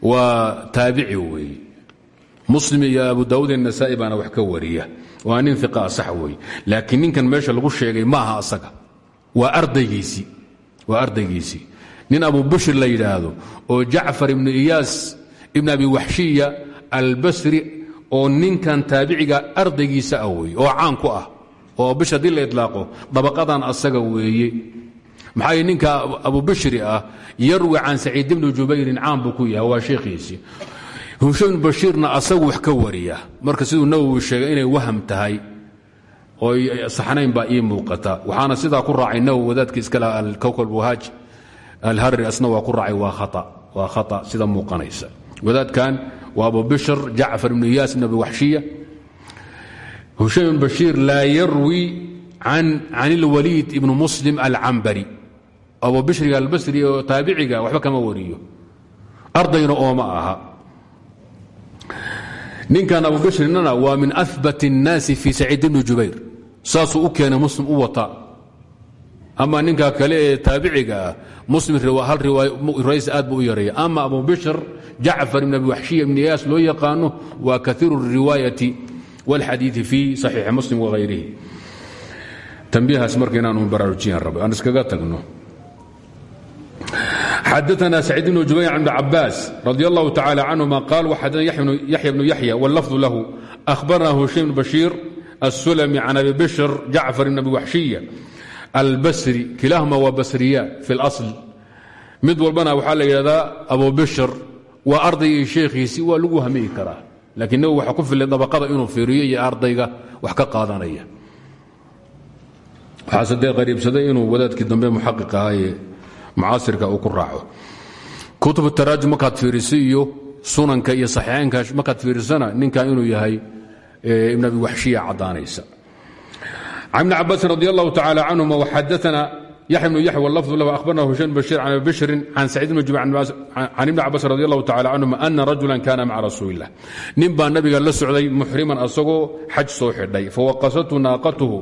waa taabici weeye muslim iyo abu daawud الnasaai baana wax ka wariya waa nin iqa sax weeye laakiin ninkan meesha lagu sheegay ma aha asaga waa ardaygiisii waa ardaygiisii nin abu bishir la yidhaahdo oo jacfar ibnu iyaas ibn abi waxshiya albasri oo ninkan taabiciga ardaygiisa ah oo caan ku ah oo bish haddii la dabaqadan asaga weeye. Maxaa ninka abu bishri ah yarwi can saciid ibni jubayrin caan buu yahay waa sheekhiisii hushayn bashiirna asagu wax ka wariya. Marka siduu nawowi sheegay inay waham tahay oo saxnayn baa ii muuqata. Waxaana sidaa ku raacay nawowi wadaadkii iskale alkowkab wahaaj alharri asna waa ku raacay waa khata sida muuqanaysa wadaadkan waa abu bishr jacfar ibnu iyaas ibn abi waxshiya hushaym bashiir laa yarwi can ilwaliid ibnu muslim alcambari abu bishriga albasri oo taabiciga waxba kama wariyo. Ardayna ooma aha. Ninkan abu bishrinana waa min abat الnaasi fi saciid ibni jubayr. Saasuu u muslim u wata ama ninka kale ee taabiciga ah muslim hal riwaayas aad buu u yareeya ama abu bishr jacfar ibn abi waxshiya ibn iyaas loo yaqaano waa kaiiru الriwaayati wاlxadiiثi fi صaxiixi muslim wغayrihi tambiihaas marka inaanu baraarujiyan raba aan iskaga tagno xadaثna سacيid بن jubayr بn cabaas radي الlah tacalى canهuma qaal xadana yaxya bnu yaxya wاllafظ lahu أhbarna hushaym bn bashiir الsulmi can abi bishr jacfar bn abi waxshiya albasri kilaahuma waa basriya fi اlaصl mid walbana waxaa la yidhahdaa abu bishr waa ardaygii sheekhiisii waa lagu hamiyi karaa. Lakiin nabi waxa ku filay dabaqada inuu fiiriyo iyo ardayga wax ka qaadanaya. Waxaase dee qariibsaday inuu wadaadkii dambe muxaqiq ahaaye mucaasirka uu ku raaco. Kutub taraajum markaad fiiriso iyo sunanka iyo saxiixaynka markaad fiirisana ninka inuu yahay ibn abi waxshiya caddaanaysa can ibni cabaasin radi allahu tacala canhuma waxadaana yaxya bnu yaxya wlafdu lahu ahbarna hushayn bashiir can abi bishrin can saciid bn jubayr can ibni cabaasin radi allahu tacala canhuma ana rajulan kana maca rasuuli illah nin baa nabiga la socday muxriman asagoo xaj soo xidhay fawaqasathu naaqatuhu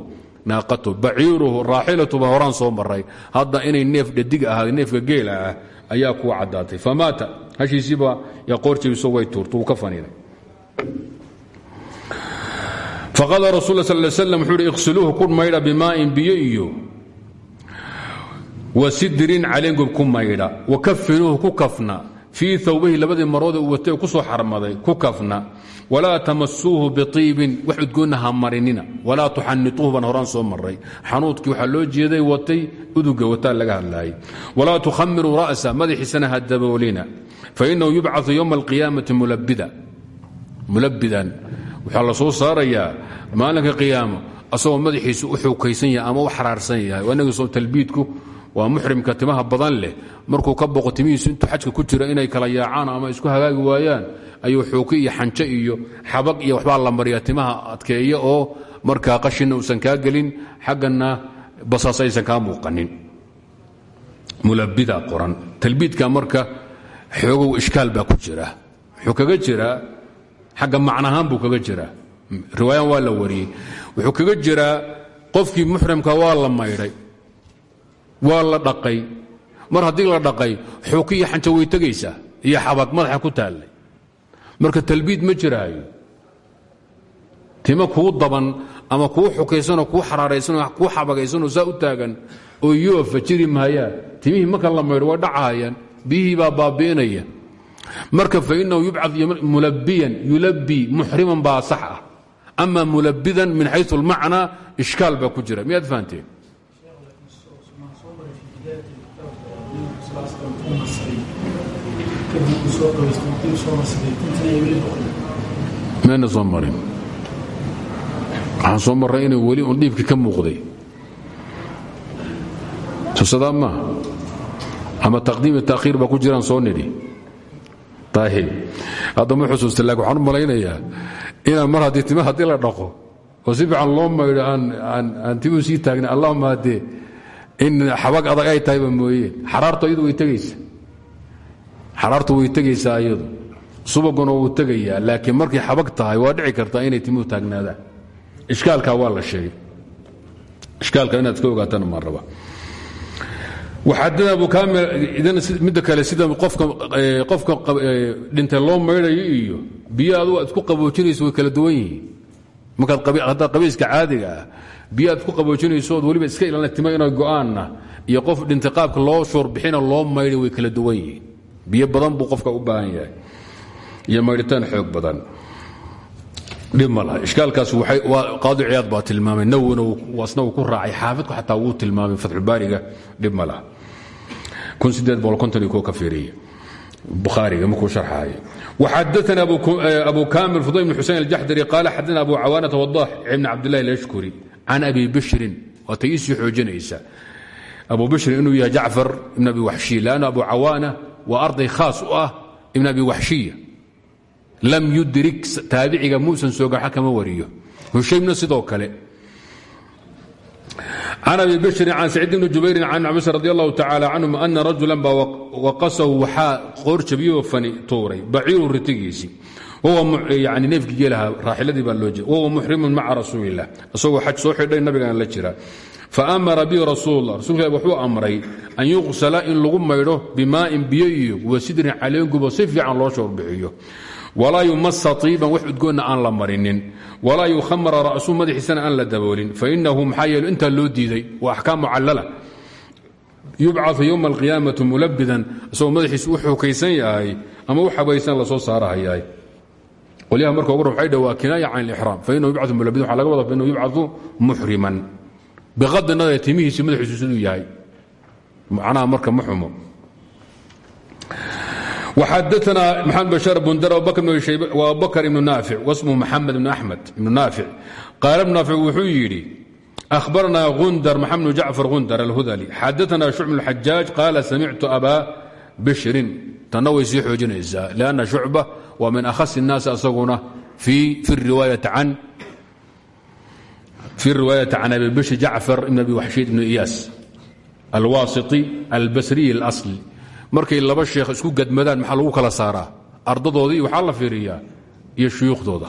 naaqatu baciiruhu raaxilatuba horaan soo maray hadda inay neef dhadig ahaa neefka geela ah ayaa kuu caddaatay famaata hashiisiiba yaa qoorjebiso way tuurta faqala rasul sal slam wuxuu uhi iqsiluuhu ku maydha bimaa'in biyo iyo wa sidrin caleengob ku maydha wa kafinuuhu ku kafna fii thawbahi labadii maroode uu watay ku soo xarmaday ku kafna walaa tamasuuhu biiibin wax udgoonna ha marinina walaa tuxanituuhu baan horaan soo maray xanuudkii waxaa loo jeeday watay uduga wataa laga hadlaayay. Walaa tukhamiruu ra'sa madaxiisana ha daboolina fainahu yubcau ywma alqiyaamati mulabidan waxaa la soo saarayaa maalinka qiyaamo asagoo madaxiisu u xookaysan yahay ama u xaraarsan yahay. Inagso talbiidku waa muxrimka timaha badan leh. Markuu ka boqo timihiisu intuu xajka ku jira inay kala yaacaan ama isku hagaagi waayaan ayuu xuuki iyo xanjo iyo xabag iyo waxbaa la mariya timaha adkeeya oo markaa qashinna uusan kaa gelin xagganna basaas aysan kaa muuqanin. Mulabida qoran. Talbiidka marka xoogow ishkaal baa ku jira. Wuxuu kaga xagga macnahaan buu kaga jiraa. Riwaayan waa la wariyey. Wuxuu kaga jiraa qofkii muxrimka waa la maydhay waa la dhaqay. Mar haddii la dhaqay xuuki iyo way tegaysaa iyo xabag madaxa ku taallay. Marka talbiid ma jiraayo. Timo kuu daban ama kuu xukaysanoo kuu xaraaraysanoo kuu xabagaysanoo saa u taagan oo yoofa jiri maayaan. Timihii marka la maydho way dhacahayaan biyihii baa baabi'inaya marka fainahu yubcad mulabiyan yulabii muxriman baa sax ah. Ama mulabidan min xayu اlmacnaa ishkaal baa ku jira. Miyaad fahanteen? Mayna soo marin. Waxaan soo marray ka muuqday. Tusadaa ama taqdiim iyo taakhiir baa ku jiraan ayib hadda ma xusuusta laakin waxaan u malaynayaa inaan mar haddii tima haddii la dhaqo oo si fiican loo maydho aan timuu sii taagna allahuma haddee in xabag adag ay tahayba mooyeen xaraartu iyadu way tegaysa xaraartu way tegaysaa iyadu subaguna wuu tegayaa laakiin markay xabag tahay waa dhici kartaa inay timuhu taagnaadaan. Ishkaalkaa waa la sheegay. Ishkaalka inaad iska ogaataan maan raba midda kale sida qofka dhintay loo maydhayo iyo biyo adugu aad isku qaboojinayso way kala duwan yihiin. Markaad haddaad qabayska caadiga ah biyo aad isku qaboojinayso ood weliba iska ilaalina tima inay go'aanna iyo qof dhintay qaabka loo shuurbixina loo maydhay way kala duwan yihiin. Biyo badan buu qofka u baahan yahay iyo maydhitaan xoog badan. Dhib ma laha. Ishkaalkaas qaadi ciyaad baa tilmaamay. Nawina asna uu ku raacay. Xaafidku xataa wuu abu amil u bn usein ajadri qaal xadana abu cawaanata wadax ibn cabdlahi lashkuri can abi bishrin. Waatay iisii oojinaysa abu bishrin inuu yahay jacfar ibn abi waxshiy lann abu cawaana waa arday khaas u ah ibn abi waxshiya lam yudrik taabiciga muusan soogaxa kama wariyo. Hushaymna sidoo kale can abi bشhri can sacيid bni jubayri can cabs radi allahu tacala canhum ana rajulan baa waqasahu waxaa qoor jabiyoo fani tuuray baciiru ritigiisii yani neefkii geelaha raaxiladii baa loo jeeda wahuwa muxrimun maca rasuuli illah isagoo xaj soo xidhay nabigan la jira faamara bi rasuul lah rasulka wuxuu amray an yuqsala in lagu maydho bimaa'in biyo iyo wasidrin caleengubo si fiican loo shoorbixiyo walaa yumasa iiban wax udgoonna aan la marinin walaa yukhamara ra'suu madaxiisana aan la daboolin. Fainahu maxaa yeele intaa loo diiday waa axkaam mucallala. Yubcau ywma alqiyaamati mulabidan isagoo madaxiisu u xookaysan yahay ama u xabaysan la soo saarahayahay qolyaha marka ugu waxay dha waa kinaaya can alixraam fainahu yubcau mulabidan waxa laga wada fainahu yubcau muxriman biqadi nadar timihiisi madaxiisu siduu yahay. Macnaha marka ma xumo وxadثna mxamed bشhاr bundar وabubakr ibn naafic wasmhu mxamed ibn axmed ibn naafic qaal ibn naafic wuxuu yidhi أhbarna gundar mxamed bn jacfar gundar alhudli xadaثna shucb bn xajaaj qaala samictu aba bishrin tanna way sii xoojinaysaa لأnna shucba waa min akhas الnaasi asaguna fi riwaayaةi can abi bishri jacfar ibn abi waxshiid ibn iyaas alwasiطi albasriyi اlأصli markay laba sheekh isku gadmadaan maxaa lagu kala saaraa? Ardadoodii waxaa la fiiriyaa iyo shuyuukhdooda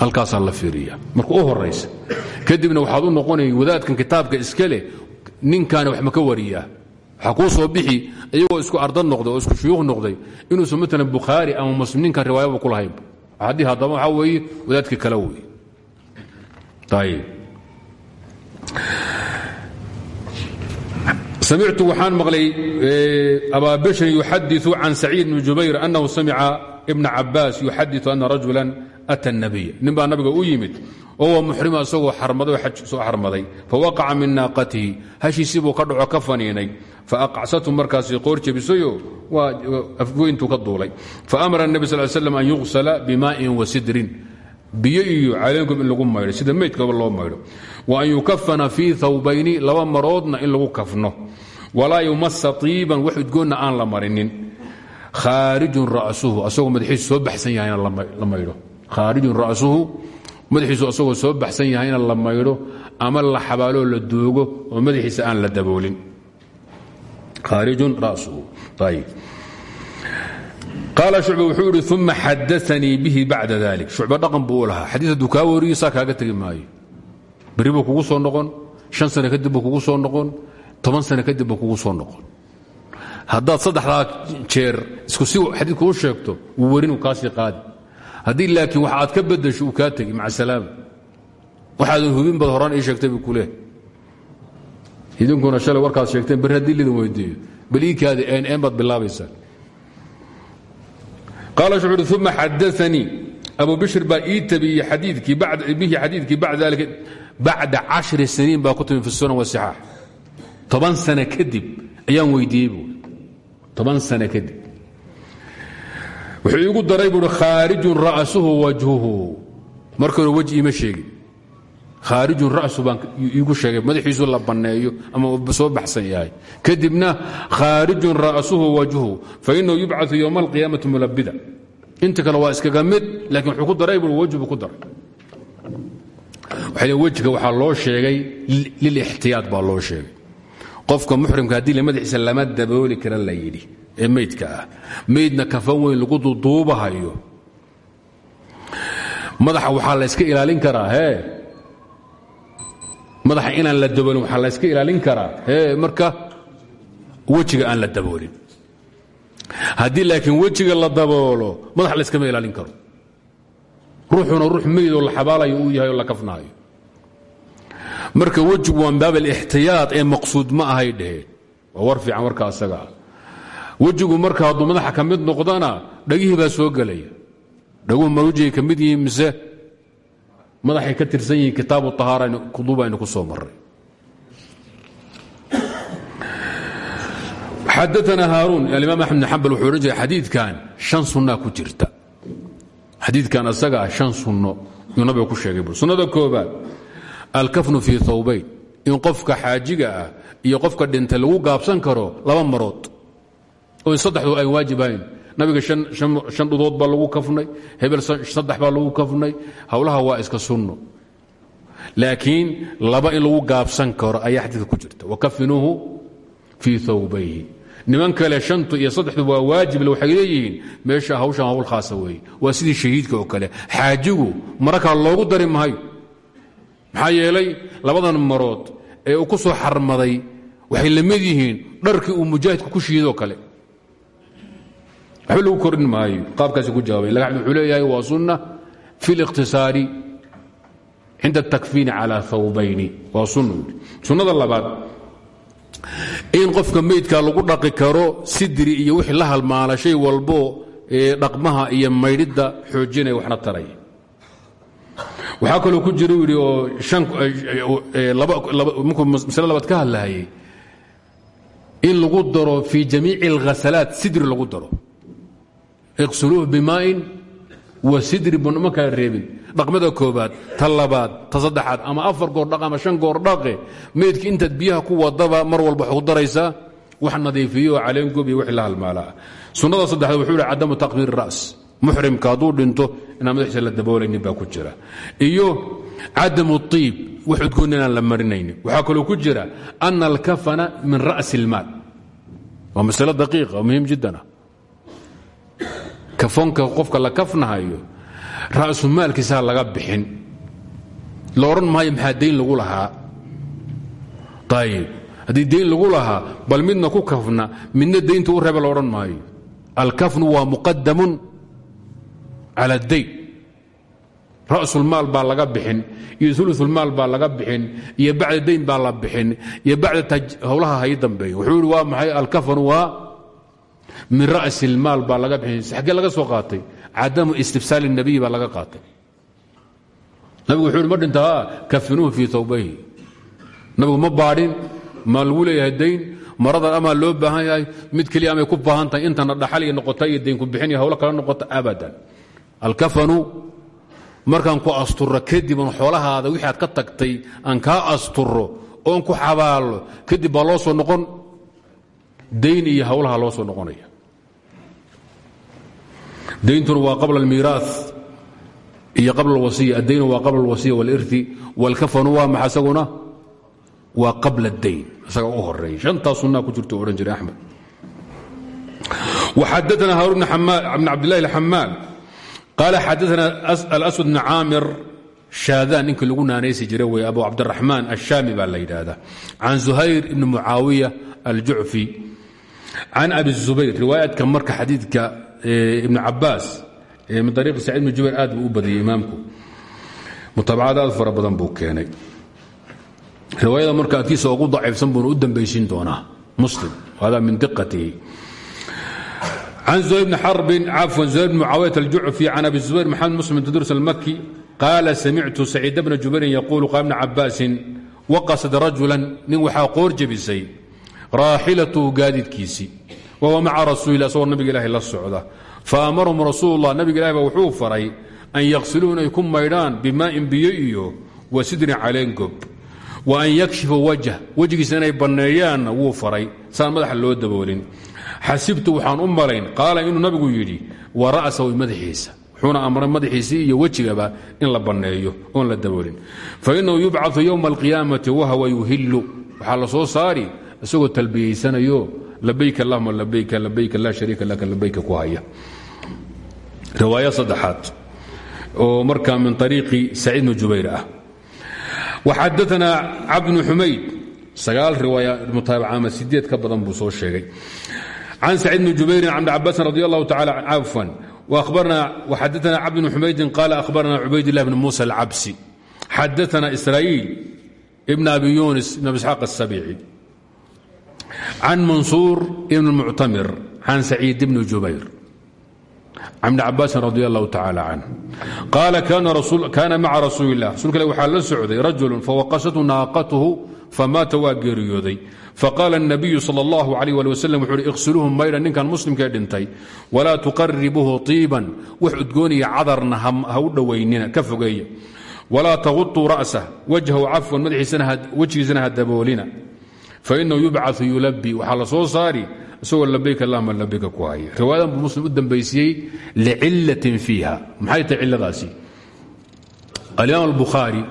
halkaasaa la fiiriya marka u horaysa kadibna waxaad u noqonay wadaadkan kitaabka iska leh wax ma ka wariyaa. Waxaa kuu soo bixi iyagoo isku arda noqday oo isku shuyuukh noqday inuusan maalan bukhaari ama muslim ninkan riwaayaba ku lahayn. Haddii haddaba waxaa weeye wadaadkii kale wey ayib samictu waxaan maqlay abaa bishrin yuxadiثu can saciid bni jubayr annahu samica ibna cabaas yuxadiثu ana rajula ata الnabiy nin baa nabiga u yimid wahuwa muxrima isagoo xarmaday oo xaj soo xarmaday fawaqaca min naaqatihi hashiisii buu ka dhaco ka faniinay faaqacsatu markaasi qoor jebisayo waa afgoyntuu ka duulay faamara الnabi sal slam an yuqsala bimaa'in wasidrin biyo iyo caleenkob in lagu maydho sida meydkaba loo maydho wa an yukafana fii thawbayni laba maroodna in lagu kafno. Walaa yumasa tiiban wax udgoonna aan la marinin. Khaarijun ra'suhu asagoo madaxiisu soo baxsan yahayna la maydho khaarijun ra'suhu madaxiisu asagoo soo baxsan yahayna la maydho ama la xabaaloo la doogo oo madaxiisa aan la daboolin. Khaarijun ra'suhu ayib qaala shucba wuxuu idhi uma xadaanii bihi bacda dalik shucba dhaqan buu u lahaa. Xadiis hadduu kaa wariyo saa kaaga tegi maayo. Berri buu kugu soo noqon shan sano kadib buu kugu soo noqon toban sano kadib buu kugu soo noqon. Haddaad saddexdaa jeer isku si xadiid kuu sheegto wuu werin kaasii qaadi. Haddii laakiin wax ka bedasho uu kaa tegi maca salaama waxaadan hubin baad horaan ii sheegtay buu kuleh idinkuna shalay warkaad sheegteen berri haddii lidin weydiiyo bal iikaadi een een baad bilaabaysaa qaala wuxuu uhi uma xadaanii abu bishr baa ii tabiyey bihi xadiidkii bacda dalika bacda cashri siniin baa ku fi sunan wasixaax toban sano kadib ayaan weydiiyey buui toban kadib. Wuxuu iigu daray buui khaarijun ra'suhu wajhuhu. Marka hore weji sheegin khaarijun ra'su baan iigu sheegay madaxiisu la banneeyo ama soo baxsan yahay. Kadibna khaarijun ra'suhu wajhuhu fainahu yubcau yowma alqiyaamati mulabida inta kale waa iskaga mid laakiin wuxuu ku daray bui wejbu ku daray. Waxay wejiga waxaa loo sheegay lilixtiyaad baa loo sheegay. Qofka muxrimka haddii madaxiisa lama dabooli kara la yidhi ee meydka ah. Meydna kafan weyn lagu duuduubahayo. Madaxa waxaa la yska ilaalin karaa hee madaxa inaan la daboolin waxaa la yska ilaalin karaa. Marka wejiga aan la daboolin. Haddii laakiin wejiga la daboolo madax la yskama ilaalin karo. Ruuxuna ruux meydoo la xabaalayo uu yahay oo la kafnaayo. Marka wejigu waa baab alixtiyaad ee maqsuud ma ahay dheheen waa war fiican warka asaga ah. Wejigu marka hadduu madaxa ka noqdana dhagihii baa soo gelaya. Dhaguhu ma wejigay ka mid yihiin madaxay ka tirsan yihiin kitaabu tahaara kuduubaynu ku soo marray. Xadaana haaruun alimaam axmed bn xambal wuxuu odhan jiray xadiidkan shan sunnaa ku jirta. Xadiidkan asaga ah shan sunno yuu nabiga ku sheegay sunnada koobaad alkafnu fii thawbayn in qofka xaajiga ah iyo qofka dhintay lagu gaabsan karo laba marood. Oo saddexdu ay waajibahayn nabiga shan dhudood baa lagu kafnay hebel saddex baa lagu kafnay. Howlaha waa iska sunno. Laakiin laba in gaabsan karo ayaa xadiidka ku jirta. Wakafinuuhu fii thawbayhi. Niman kale shantu iyo saddexdu waa waajible waxay leeyihiin meesha hawshan hawl khaasa weeye. Waa sidii shahiidka oo kale. Xaajigu mara kale loogu dari mahayo maxaa labadan marood ee ku soo xarmaday waxay la mid yihiin dharkii uu mujaahidku ku shiidoo kale waxba lagu kordhin maayo qaabkaasi ku jawaabay lagaxmed wuxuu leeyahay waa sunna fi اliqtisaari cinda اtakfiini calى thawbayni waa sunna sunnada labaad in qofka meydka lagu dhaqi karo sidri iyo wixii la halmaala shay walbo ee dhaqmaha iyo maydhidda xoojinaya waxna taraya waxaa kaloo ku jira yidhi oo markuu masle labaad ka hadlahayay in lagu daro fii jamiici اlghasalaat sidri lagu daro iqsuluuh bimaa'in wa sidri bunama kala reebin. Dhaqmada koobaad ta labaad ta saddexaad ama afar goor dhaq ama shan goor dhaqe meydki intaad biyaha ku wadaba mar walba waxu daraysaa wax nadiifiyo oo caleengob iyo wixii la halmaalaa sunnada saddexaad wuxuu ihi cadamu taqbiir ra's. Muxrimka hadduu dhinto inaan madaxiisa la daboolaynin baa ku jira. Iyo cadamu iib wax udgoon inaan la marinaynin. Waxaa kaloo ku jira ana alkafana min ra'si اlmaal waa masale daqiiqa oo muhiim jiddan ah kafonka qofka la kafnahayo ra'su maalkiisaa laga bixin. La odhan maayo lagu lahaa? Ayib haddii dayn lagu lahaa bal midna ku kafna midna daynta u reeba la odhan maayo. Alkafnu waa muqadamun cala dayn ra'sulmaal baa laga bixin iyo ulusulmaal baa laga bixin iyo bacda dayn baa la bixin iyo bacda howlaha hay wuxuu waa maxay? Alkafanu waa min ra'si اlmaal baa laga bixin xaggee laga soo qaatay cadamu istifsaal الnabiy baa laga qaatay nabigu wuxuu ihi ma dhintaa kafinuuhu fii tawbayhi nabigu ma baadhin ma lagu leeyahay dayn maradan amaa loo baahan yahay mid keliya amay ku baahan tahay intana dhaxal iyo noqota iyo daynku bixin iyo hawlo kala noqota abadan alkafanu markaan ku asturro kadib aan xoolahaada wixii aad ka tagtay aan kaa asturro oon ku xabaallo kadib baa loo soo noqon dayn iyo hawlaha loo soo noqonaya dayntuna waa qabla miiraa iyo qabla wasiy adaynu waa qabla wasiya wliri wlkafanu waa maa waa qabla dayn isaga u horeey antaa sunaa ku jirto odhan jiray amed xadana haarun bn cabdilahi xamaal qaala xadana alswad bn caamir shaadaan ninkii lagu naanaysi jiray wey abu cabdiraxmaan ashaami baa la yidhaahdaa. Can zuhayr ibni mucaawiya aljucfi can abi zubayr riwaayadka marka xadiidka ibn cabaas min ariiqi sacid bn jubayr aad buu u badiyey imaamku mutabacad aad fara badan buu keenay riwaayada marka adkiisa ugu daciifsan buuna u dambaysiin doonaa muslim hada min diqatihi can zuhayr bni xarbin cafwan zuhayr bn mucaawiyat aljucfi can abi zubayr maxamed muslim tadurs almaki qaala samictu saciid bna jubairin yaquulu qaal bna cabaasin waqasad rajulan nin waxaa qoor jebisay raaxilatuhu gaadiidkiisii wahuwa maca rasuulilah isagoo nabiga ilaahi la socda. Faamarahum rasuulullah nabiga ilahi baa wuxuu faray an yaqsiluuhu inay ku maydhaan bimaa'in biyo iyo wa sidrin caleengob wa an yakshifu wajh wejigiisa inay banneeyaanna wuu faray saan madaxa loo daboolin. Xasibtu waxaan u malayn qaala inuu nabigu yidhi wa ra'sahu madaxiisa. Wuxuuna amray madaxiisii iyo wejigaba in la banneeyo oon la daboolin. Fainahu yubcau yowma alqiyaamati wahwa yuhillu. Waxaa la soo saari isagoo talbiyaysanayo labayk allahuma labayka labayka laa shariika laka labayka ku haya. Riwaayo saddexaad oo markaa min ariiqi saciid bn jubayr ah. Waxadaanaa cabd bn xumayd sagaal riwaaya mutaabacaama sideed ka badan buu soo sheegay. Can saciid bn jubayrin can bn cabaasin radi allahu tacaala cafan waxadaana cabd bn xumaydin qaala ahbarana cubaydilah bn muusa alcabsi. Xadaana israa'iil ibn abi yunis ibn abi isxaaq asabiici can mansuur ibn muctamir can saciid bn jubayr can bn cabaasin radi allahu tacala canh qaala kaana maca rasuuli اlah rasulka ilah waxaa la socday rajulu fawaqasathu naaqatuhu famaata waa geeriyooday faqaala الnabiyu salى اllah alayh ali waslm wuxu uhi iqsiluuhu maydha ninkan muslimkee dhintay walaa tuqaribuhu طiiban wax udgooniya cadarna ha u dhowaynina ka fogeeya walaa taguطuu ra'sah wajhahu cafwan wejigiisana ha daboolina fainahu yubcaثu yulabi waxaa la soo saari isagoo labayk allahuma labayka ku haya. Riwaayadan buu muslim u dambaysiyey licilatin fiiha. Maxay tahay ciladaasi alimaam albukhaari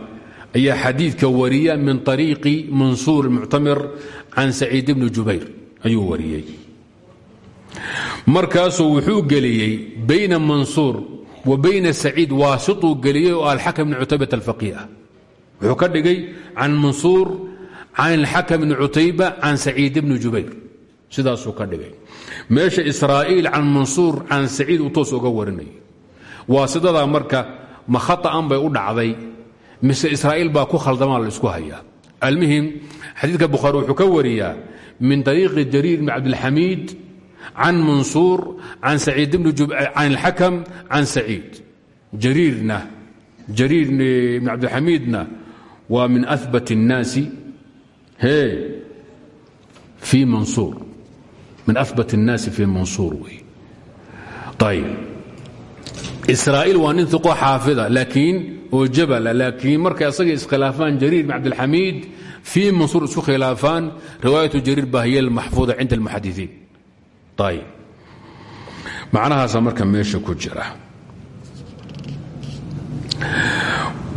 ayaa xadiidka wariya min ariiqi mansuur muctamir can saciid bni jubayr. Ayuu wariyey. Markaasuu wuxuu geliyey bayna mansuur wa bayna saciid waasituu geliyey oo alxakam bni cutaybat alfaqih ah. Wuxuu ka dhigay can mansuur can alxakam bni cutayba can saciid bni jubayr sidaasuu ka dhigay meesha israa'iil can mansuur can saciid uu toos uga warinayay waasidadaa marka ma khaطa'an bay u dhacday mise israa'iil baa ku khaldamaa la isku hayaa almuhim xadiidka bukhaari wuxuu ka wariyaa min ariiqi jariir bn cabdilxamiid can mansuur can saciid can alxakam can saciid jariirna jariir bn cabdilxamiidna waa min ahbat الnaasi he fii mansuur min ahbat الnaasi fii mansuur wey ayb israa'iil waa nin iqo xaafida laakiin oo jabala laakiin markay asagay iskhilaafaan jariir bn cabdilxamiid fii mansuur isku khilaafaan riwaayatu jariir baa hiy maxfuuda cinda almuxadisiin ayb macnahaasa marka meesha ku jira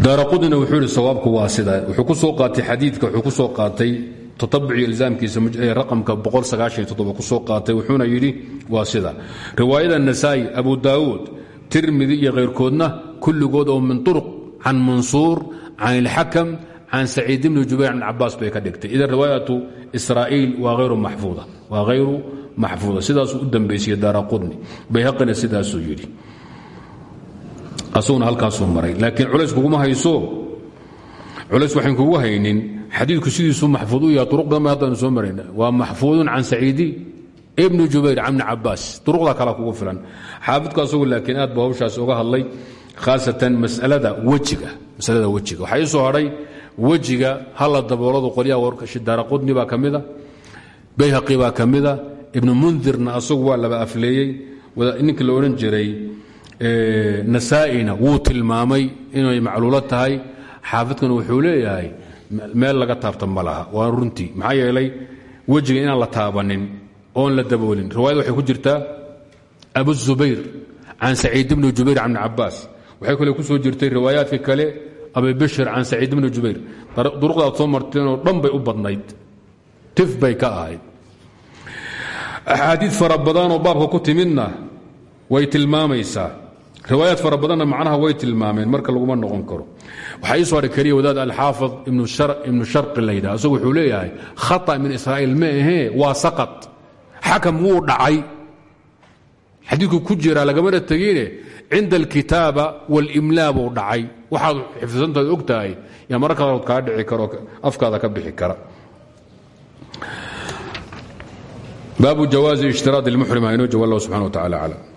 daaraqudina wuxuu ihi sawaabku waa sida wuxuu ku soo qaatay xadiidka wuxuu ku soo qaatay tatabuci ilzaamkiisa raqamka ku soo qaatay wuxuuna yidhi waa sida riwaayada nasaa'i abu daawuud tirmidi iyo khayrkoodna kulligood oo min uruq can mansuur can ilxakam can saciid bni jubayr can cabaas bay ka dhigtay. Idan riwaayatu israa'iil waa hayru maxfuuda waa hayru maxfuuda sidaasuu u dambaysiye daara qudni bayhaqina sidaasuu yidhi asuguna halkaasuu maray. Laakiin culays kuguma hayso. Culays waxayn kugu haynin. Xadiidku sidiisuu maxfuud u yahay uruq badan ba soo marayna. Waa maxfuudun can saciidi ibni jubayr can bni cabaas kala kugu filan. Xaafidku asagu laakiin aad buu uga hadlay khaasatan masalada wejiga masalada wejiga. Waxaa ii soo hadhay wejiga halla dabooladu qolyaha wardaara qudni baa ka mida bayhaqi baa ka mida ibnu mundirna laba afleeyey ninkii la odhan jiray nasaa'ina wuu tilmaamay inay macluulo tahay. Xaafidkuna wuxuu leeyahay meel laga taabta ma waa runtii. Maxaa yeelay wejiga inaan la taabanin oon la daboolin. Riwaayad waxay ku jirtaa abuzubayr can saciid bni jubayr can cabaas waxay kale ku soo jirtay riwaayaadka kale abibishir can saciid bni jubayr. Duruqdaad soo marteenoo dhan bay u badnayd. Tif bay ka ahayd. Axaadiid fara badanoo baabka ku timidna way tilmaamaysaa riwaayaad fara macnaha way tilmaameen marka laguma noqon karo. Waxaa ii soo hadhay keliya wadaad alxaafid ibnu sharqi la yidhaha isagu wuxuu leeyahay khata min israa'iil ma ahee waa saqad xakam wuu dhacay. Xadiidku ku jiraa lagamana tegine cinda alkitaaba walimlaa buu dhacay. Waxaad xifdisantaad og tahay yaa mararka qaarkood kaa dhici karo afkaada ka bixi kara. Baabu jawaazi ishtiraad اlmuxrim ha inoo jaw allah subxana wa